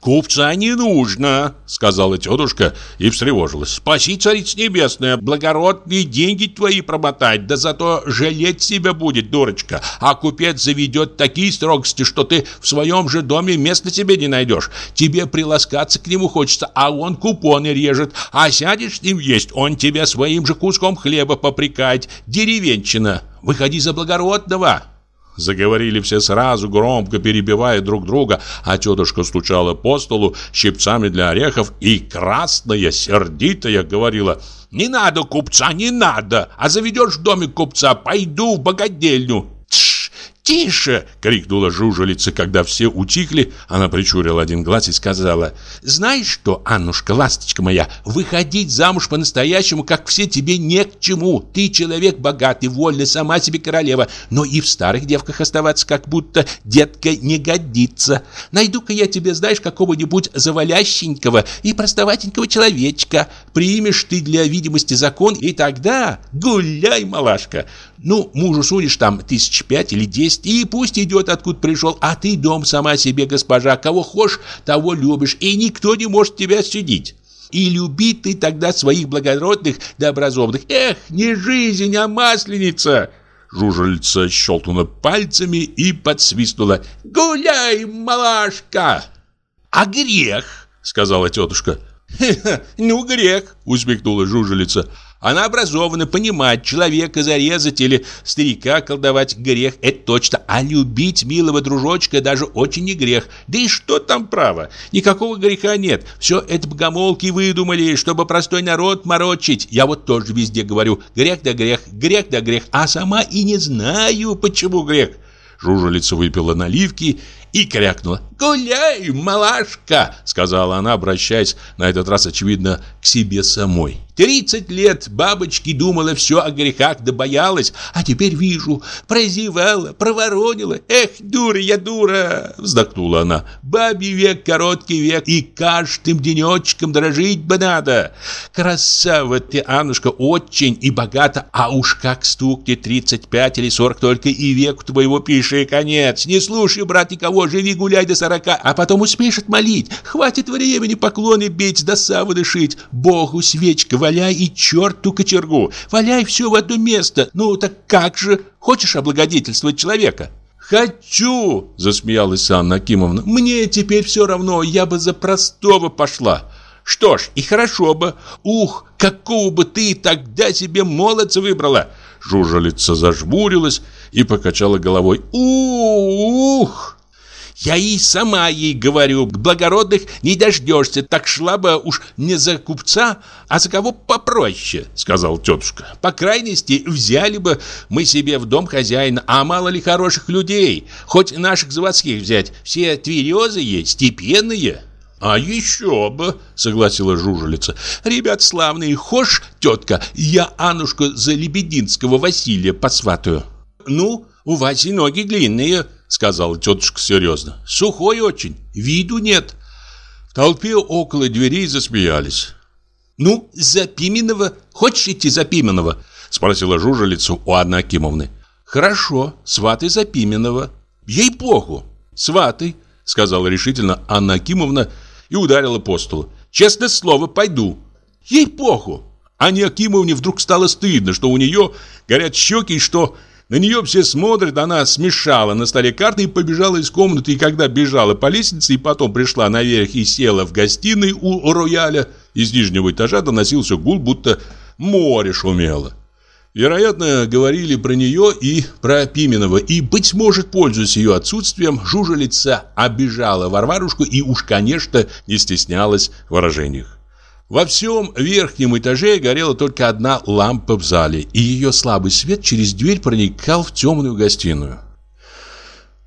«Купца не нужно», — сказала тетушка и встревожилась. «Спаси, царица небесная, благородные деньги твои промотать, да зато жалеть себя будет, дурочка. А купец заведет такие строгости, что ты в своем же доме места себе не найдешь. Тебе приласкаться к нему хочется, а он купоны режет. А сядешь с ним есть, он тебя своим же куском хлеба попрекает. Деревенщина, выходи за благородного». Заговорили все сразу, громко перебивая друг друга, а тетушка стучала по столу щипцами для орехов и красная, сердитая говорила «Не надо купца, не надо, а заведешь в домик купца, пойду в богадельню». «Тише!» — крикнула жужелица, когда все утихли. Она причурила один глаз и сказала, «Знаешь что, Аннушка, ласточка моя, выходить замуж по-настоящему, как все, тебе не к чему. Ты человек богатый, вольный, сама себе королева, но и в старых девках оставаться, как будто детка не годится. Найду-ка я тебе, знаешь, какого-нибудь завалященького и простоватенького человечка. Примешь ты для видимости закон, и тогда гуляй, малашка. Ну, мужу сунешь там тысяч пять или десять, и пусть идет, откуда пришел, а ты дом сама себе, госпожа, кого хочешь, того любишь, и никто не может тебя судить. И люби ты тогда своих благородных да образованных. Эх, не жизнь, а масленица!» Жужельца щелкнула пальцами и подсвистнула. «Гуляй, малашка!» «А грех?» — сказала тетушка. «Ну, грех!» — усмехнула жужелица. Она образована, понимать, человека зарезать или старика колдовать грех – это точно. А любить милого дружочка даже очень не грех. Да и что там право? Никакого греха нет. Все это богомолки выдумали, чтобы простой народ морочить. Я вот тоже везде говорю – грех да грех, грех да грех. А сама и не знаю, почему грех. Жужелица выпила наливки и крякнула. «Гуляй, малашка!» — сказала она, обращаясь на этот раз, очевидно, к себе самой. «Тридцать лет бабочки думала все о грехах да боялась, а теперь вижу, прозевала, проворонила. Эх, дура я дура!» — вздохнула она. «Бабий век, короткий век, и каждым денечком дрожить бы надо. Красава ты, Аннушка, очень и богата, а уж как стукнет тридцать пять или сорок только и веку твоего пиши конец. Не слушай, брат, никого, живи, гуляй до сорока, а потом успеешь отмолить. Хватит времени поклоны бить, да савы шить. Богу свечка, валяй и черту кочергу. Валяй все в одно место. Ну так как же? Хочешь облагодетельствовать человека? «Хочу!» – засмеялась Анна Акимовна. «Мне теперь все равно, я бы за простого пошла». «Что ж, и хорошо бы. Ух, какого бы ты тогда себе молодца выбрала!» Жужелица зажмурилась и покачала головой. «Ух!» Я и сама ей говорю, благородных не дождешься, так шла бы уж не за купца, а за кого попроще, сказал тетушка. По крайности, взяли бы мы себе в дом хозяина, а мало ли хороших людей, хоть наших заводских взять, все тверезые, степенные. «А еще бы!» — согласилась жужелица. «Ребят славные, хошь, тетка, я Анушку за Лебединского Василия посватаю». «Ну, у Васи ноги длинные», сказала тетушка серьезно. Сухой очень, виду нет. В толпе около дверей засмеялись. Ну, за Пименова, хочешь идти за Пименова? Спросила жужелица у Анны Акимовны. Хорошо, сваты за Пименова. Ей-богу, сваты, сказала решительно Анна Акимовна и ударила по столу. Честное слово, пойду. Ей-богу. Анне Акимовне вдруг стало стыдно, что у нее горят щеки и что на нее все смотрят, она смешала на столе карты и побежала из комнаты, и когда бежала по лестнице и потом пришла наверх и села в гостиной у рояля, из нижнего этажа доносился гул, будто море шумело. Вероятно, говорили про нее и про Пименова, и, быть может, пользуясь ее отсутствием, жужелица обижала Варварушку и уж, конечно, не стеснялась в выражениях. Во всем верхнем этаже горела только одна лампа в зале, и ее слабый свет через дверь проникал в темную гостиную.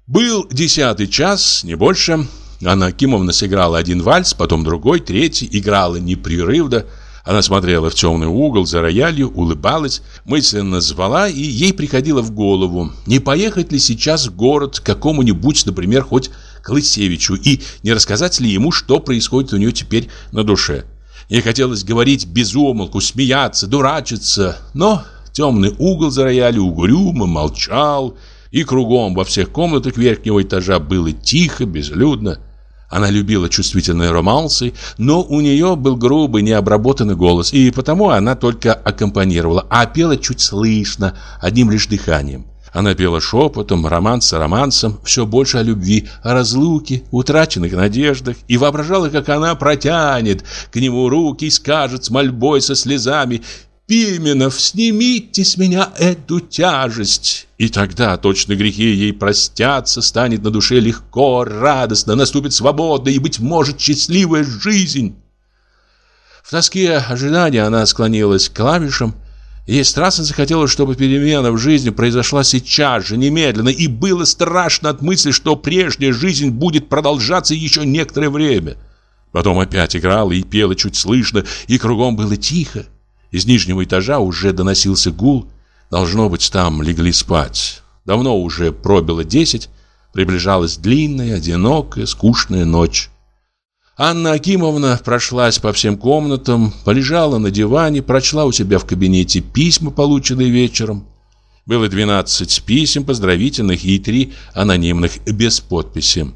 Был десятый час, не больше. Анна Акимовна сыграла один вальс, потом другой, третий, играла непрерывно. Она смотрела в темный угол за роялью, улыбалась, мысленно звала, и ей приходило в голову, не поехать ли сейчас в город к какому-нибудь, например, хоть к Лысевичу, и не рассказать ли ему, что происходит у нее теперь на душе. Ей хотелось говорить без умолку, смеяться, дурачиться, но темный угол за роялем угрюмо молчал, и кругом во всех комнатах верхнего этажа было тихо, безлюдно. Она любила чувствительные романсы, но у нее был грубый, необработанный голос, и потому она только аккомпанировала, а пела чуть слышно, одним лишь дыханием. Она пела шепотом, романс за романсом, все больше о любви, о разлуке, утраченных надеждах, и воображала, как она протянет к нему руки и скажет с мольбой, со слезами «Пименов, снимите с меня эту тяжесть!» И тогда точно грехи ей простятся, станет на душе легко, радостно, наступит свободная и, быть может, счастливая жизнь. В тоске ожидания она склонилась к клавишам, Ей страстно захотелось, чтобы перемена в жизни произошла сейчас же, немедленно, и было страшно от мысли, что прежняя жизнь будет продолжаться еще некоторое время. Потом опять играла и пела чуть слышно, и кругом было тихо. Из нижнего этажа уже доносился гул. Должно быть, там легли спать. Давно уже пробило десять, приближалась длинная, одинокая, скучная ночь. Анна Акимовна прошлась по всем комнатам, полежала на диване, прочла у себя в кабинете письма, полученные вечером. Было 12 писем поздравительных и три анонимных без подписи.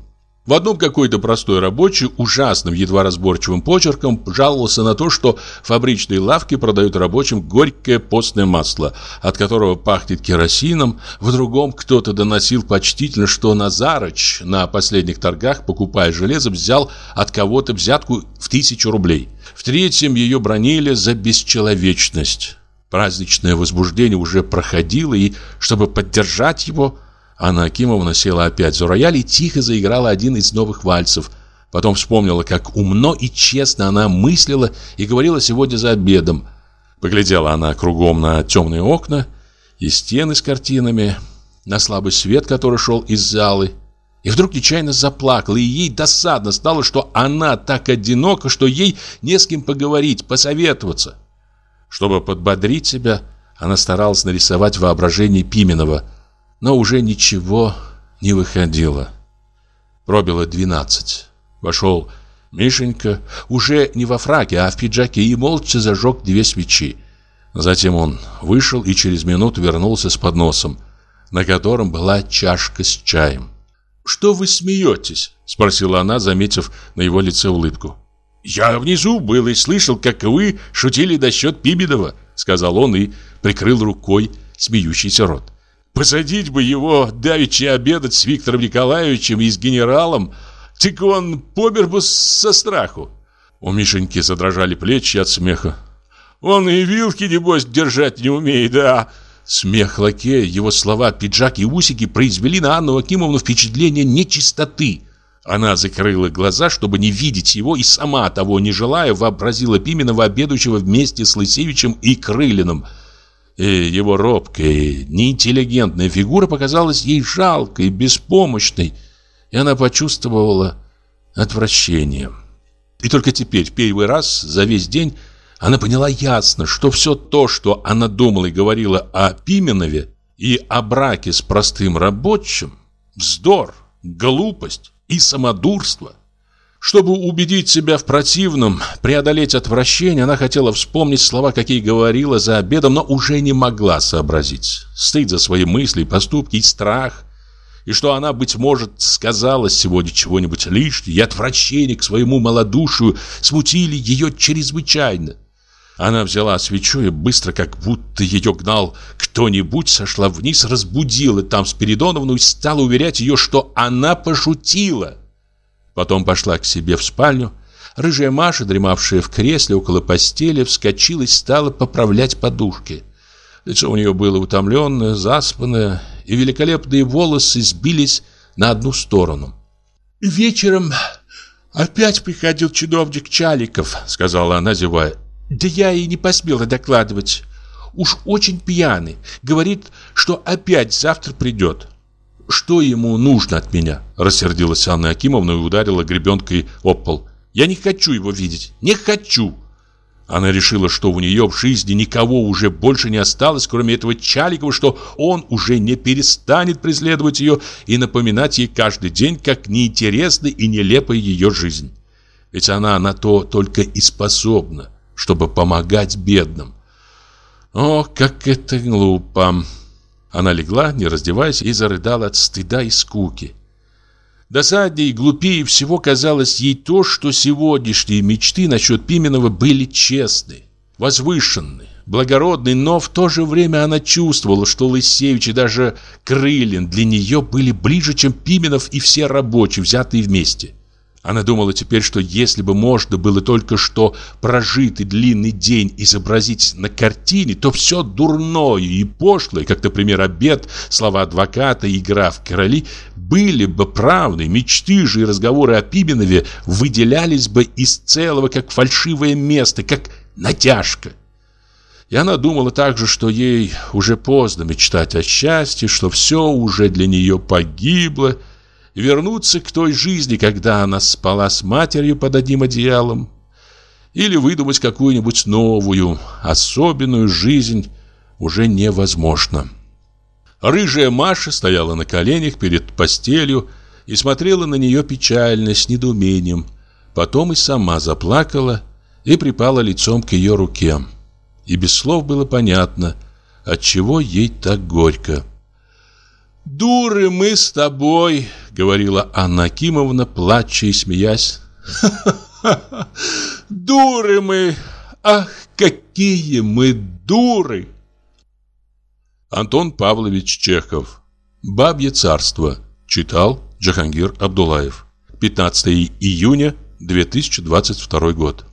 В одном какой-то простой рабочий ужасным, едва разборчивым почерком жаловался на то, что фабричные лавки продают рабочим горькое постное масло, от которого пахнет керосином. В другом кто-то доносил почтительно, что Назарыч на последних торгах, покупая железо, взял от кого-то взятку в тысячу рублей. В третьем ее бронили за бесчеловечность. Праздничное возбуждение уже проходило, и, чтобы поддержать его, Анна Акимовна села опять за рояль и тихо заиграла один из новых вальсов. Потом вспомнила, как умно и честно она мыслила и говорила сегодня за обедом. Поглядела она кругом на темные окна и стены с картинами, на слабый свет, который шел из залы. И вдруг нечаянно заплакала, и ей досадно стало, что она так одинока, что ей не с кем поговорить, посоветоваться. Чтобы подбодрить себя, она старалась нарисовать воображение Пименова – но уже ничего не выходило. Пробило двенадцать. Вошел Мишенька, уже не во фраке, а в пиджаке, и молча зажег две свечи. Затем он вышел и через минуту вернулся с подносом, на котором была чашка с чаем. «Что вы смеетесь?» – спросила она, заметив на его лице улыбку. «Я внизу был и слышал, как вы шутили насчет Пибедова», – сказал он и прикрыл рукой смеющийся рот. Посадить бы его давеча обедать с Виктором Николаевичем и с генералом, так он помер бы со страху. У Мишеньки задрожали плечи от смеха. Он и вилки, небось, держать не умеет, да. Смех лакея, его слова, пиджак и усики произвели на Анну Акимовну впечатление нечистоты. Она закрыла глаза, чтобы не видеть его, и сама, того не желая, вообразила Пименова, обедающего вместе с Лысевичем и Крылиным – и его робкая, неинтеллигентная фигура показалась ей жалкой, беспомощной, и она почувствовала отвращение. И только теперь, первый раз за весь день, она поняла ясно, что все то, что она думала и говорила о Пименове и о браке с простым рабочим, вздор, глупость и самодурство. Чтобы убедить себя в противном, преодолеть отвращение, она хотела вспомнить слова, какие говорила за обедом, но уже не могла сообразить. Стыд за свои мысли, поступки и страх. И что она, быть может, сказала сегодня чего-нибудь лишнего, и отвращение к своему малодушию смутили ее чрезвычайно. Она взяла свечу и быстро, как будто ее гнал кто-нибудь, сошла вниз, разбудила там Спиридоновну и стала уверять ее, что она пошутила. Потом пошла к себе в спальню. Рыжая Маша, дремавшая в кресле около постели, вскочила и стала поправлять подушки. Лицо у нее было утомленное, заспанное, и великолепные волосы сбились на одну сторону. «Вечером опять приходил чиновник Чаликов», — сказала она, зевая. «Да я и не посмела докладывать. Уж очень пьяный. Говорит, что опять завтра придет. Что ему нужно от меня? Рассердилась Анна Акимовна и ударила гребенкой об пол. Я не хочу его видеть. Не хочу. Она решила, что у нее в жизни никого уже больше не осталось, кроме этого Чаликова, что он уже не перестанет преследовать ее и напоминать ей каждый день, как неинтересна и нелепая ее жизнь. Ведь она на то только и способна, чтобы помогать бедным. О, как это глупо! Она легла, не раздеваясь, и зарыдала от стыда и скуки. Досаднее и глупее всего казалось ей то, что сегодняшние мечты насчет Пименова были честны, возвышенны, благородны, но в то же время она чувствовала, что Лысевич и даже Крылин для нее были ближе, чем Пименов и все рабочие, взятые вместе. Она думала теперь, что если бы можно было только что прожитый длинный день изобразить на картине, то все дурное и пошлое, как, например, обед, слова адвоката, игра в короли, были бы правды, мечты же и разговоры о Пименове выделялись бы из целого, как фальшивое место, как натяжка. И она думала также, что ей уже поздно мечтать о счастье, что все уже для нее погибло, вернуться к той жизни, когда она спала с матерью под одним одеялом, или выдумать какую-нибудь новую, особенную жизнь уже невозможно. Рыжая Маша стояла на коленях перед постелью и смотрела на нее печально, с недоумением. Потом и сама заплакала и припала лицом к ее руке. И без слов было понятно, отчего ей так горько. «Дуры мы с тобой!» — говорила Анна Акимовна, плача и смеясь. «Ха-ха-ха! Дуры мы! Ах, какие мы дуры!» Антон Павлович Чехов «Бабье царство» читал Джахангир Абдулаев 15 июня 2022 год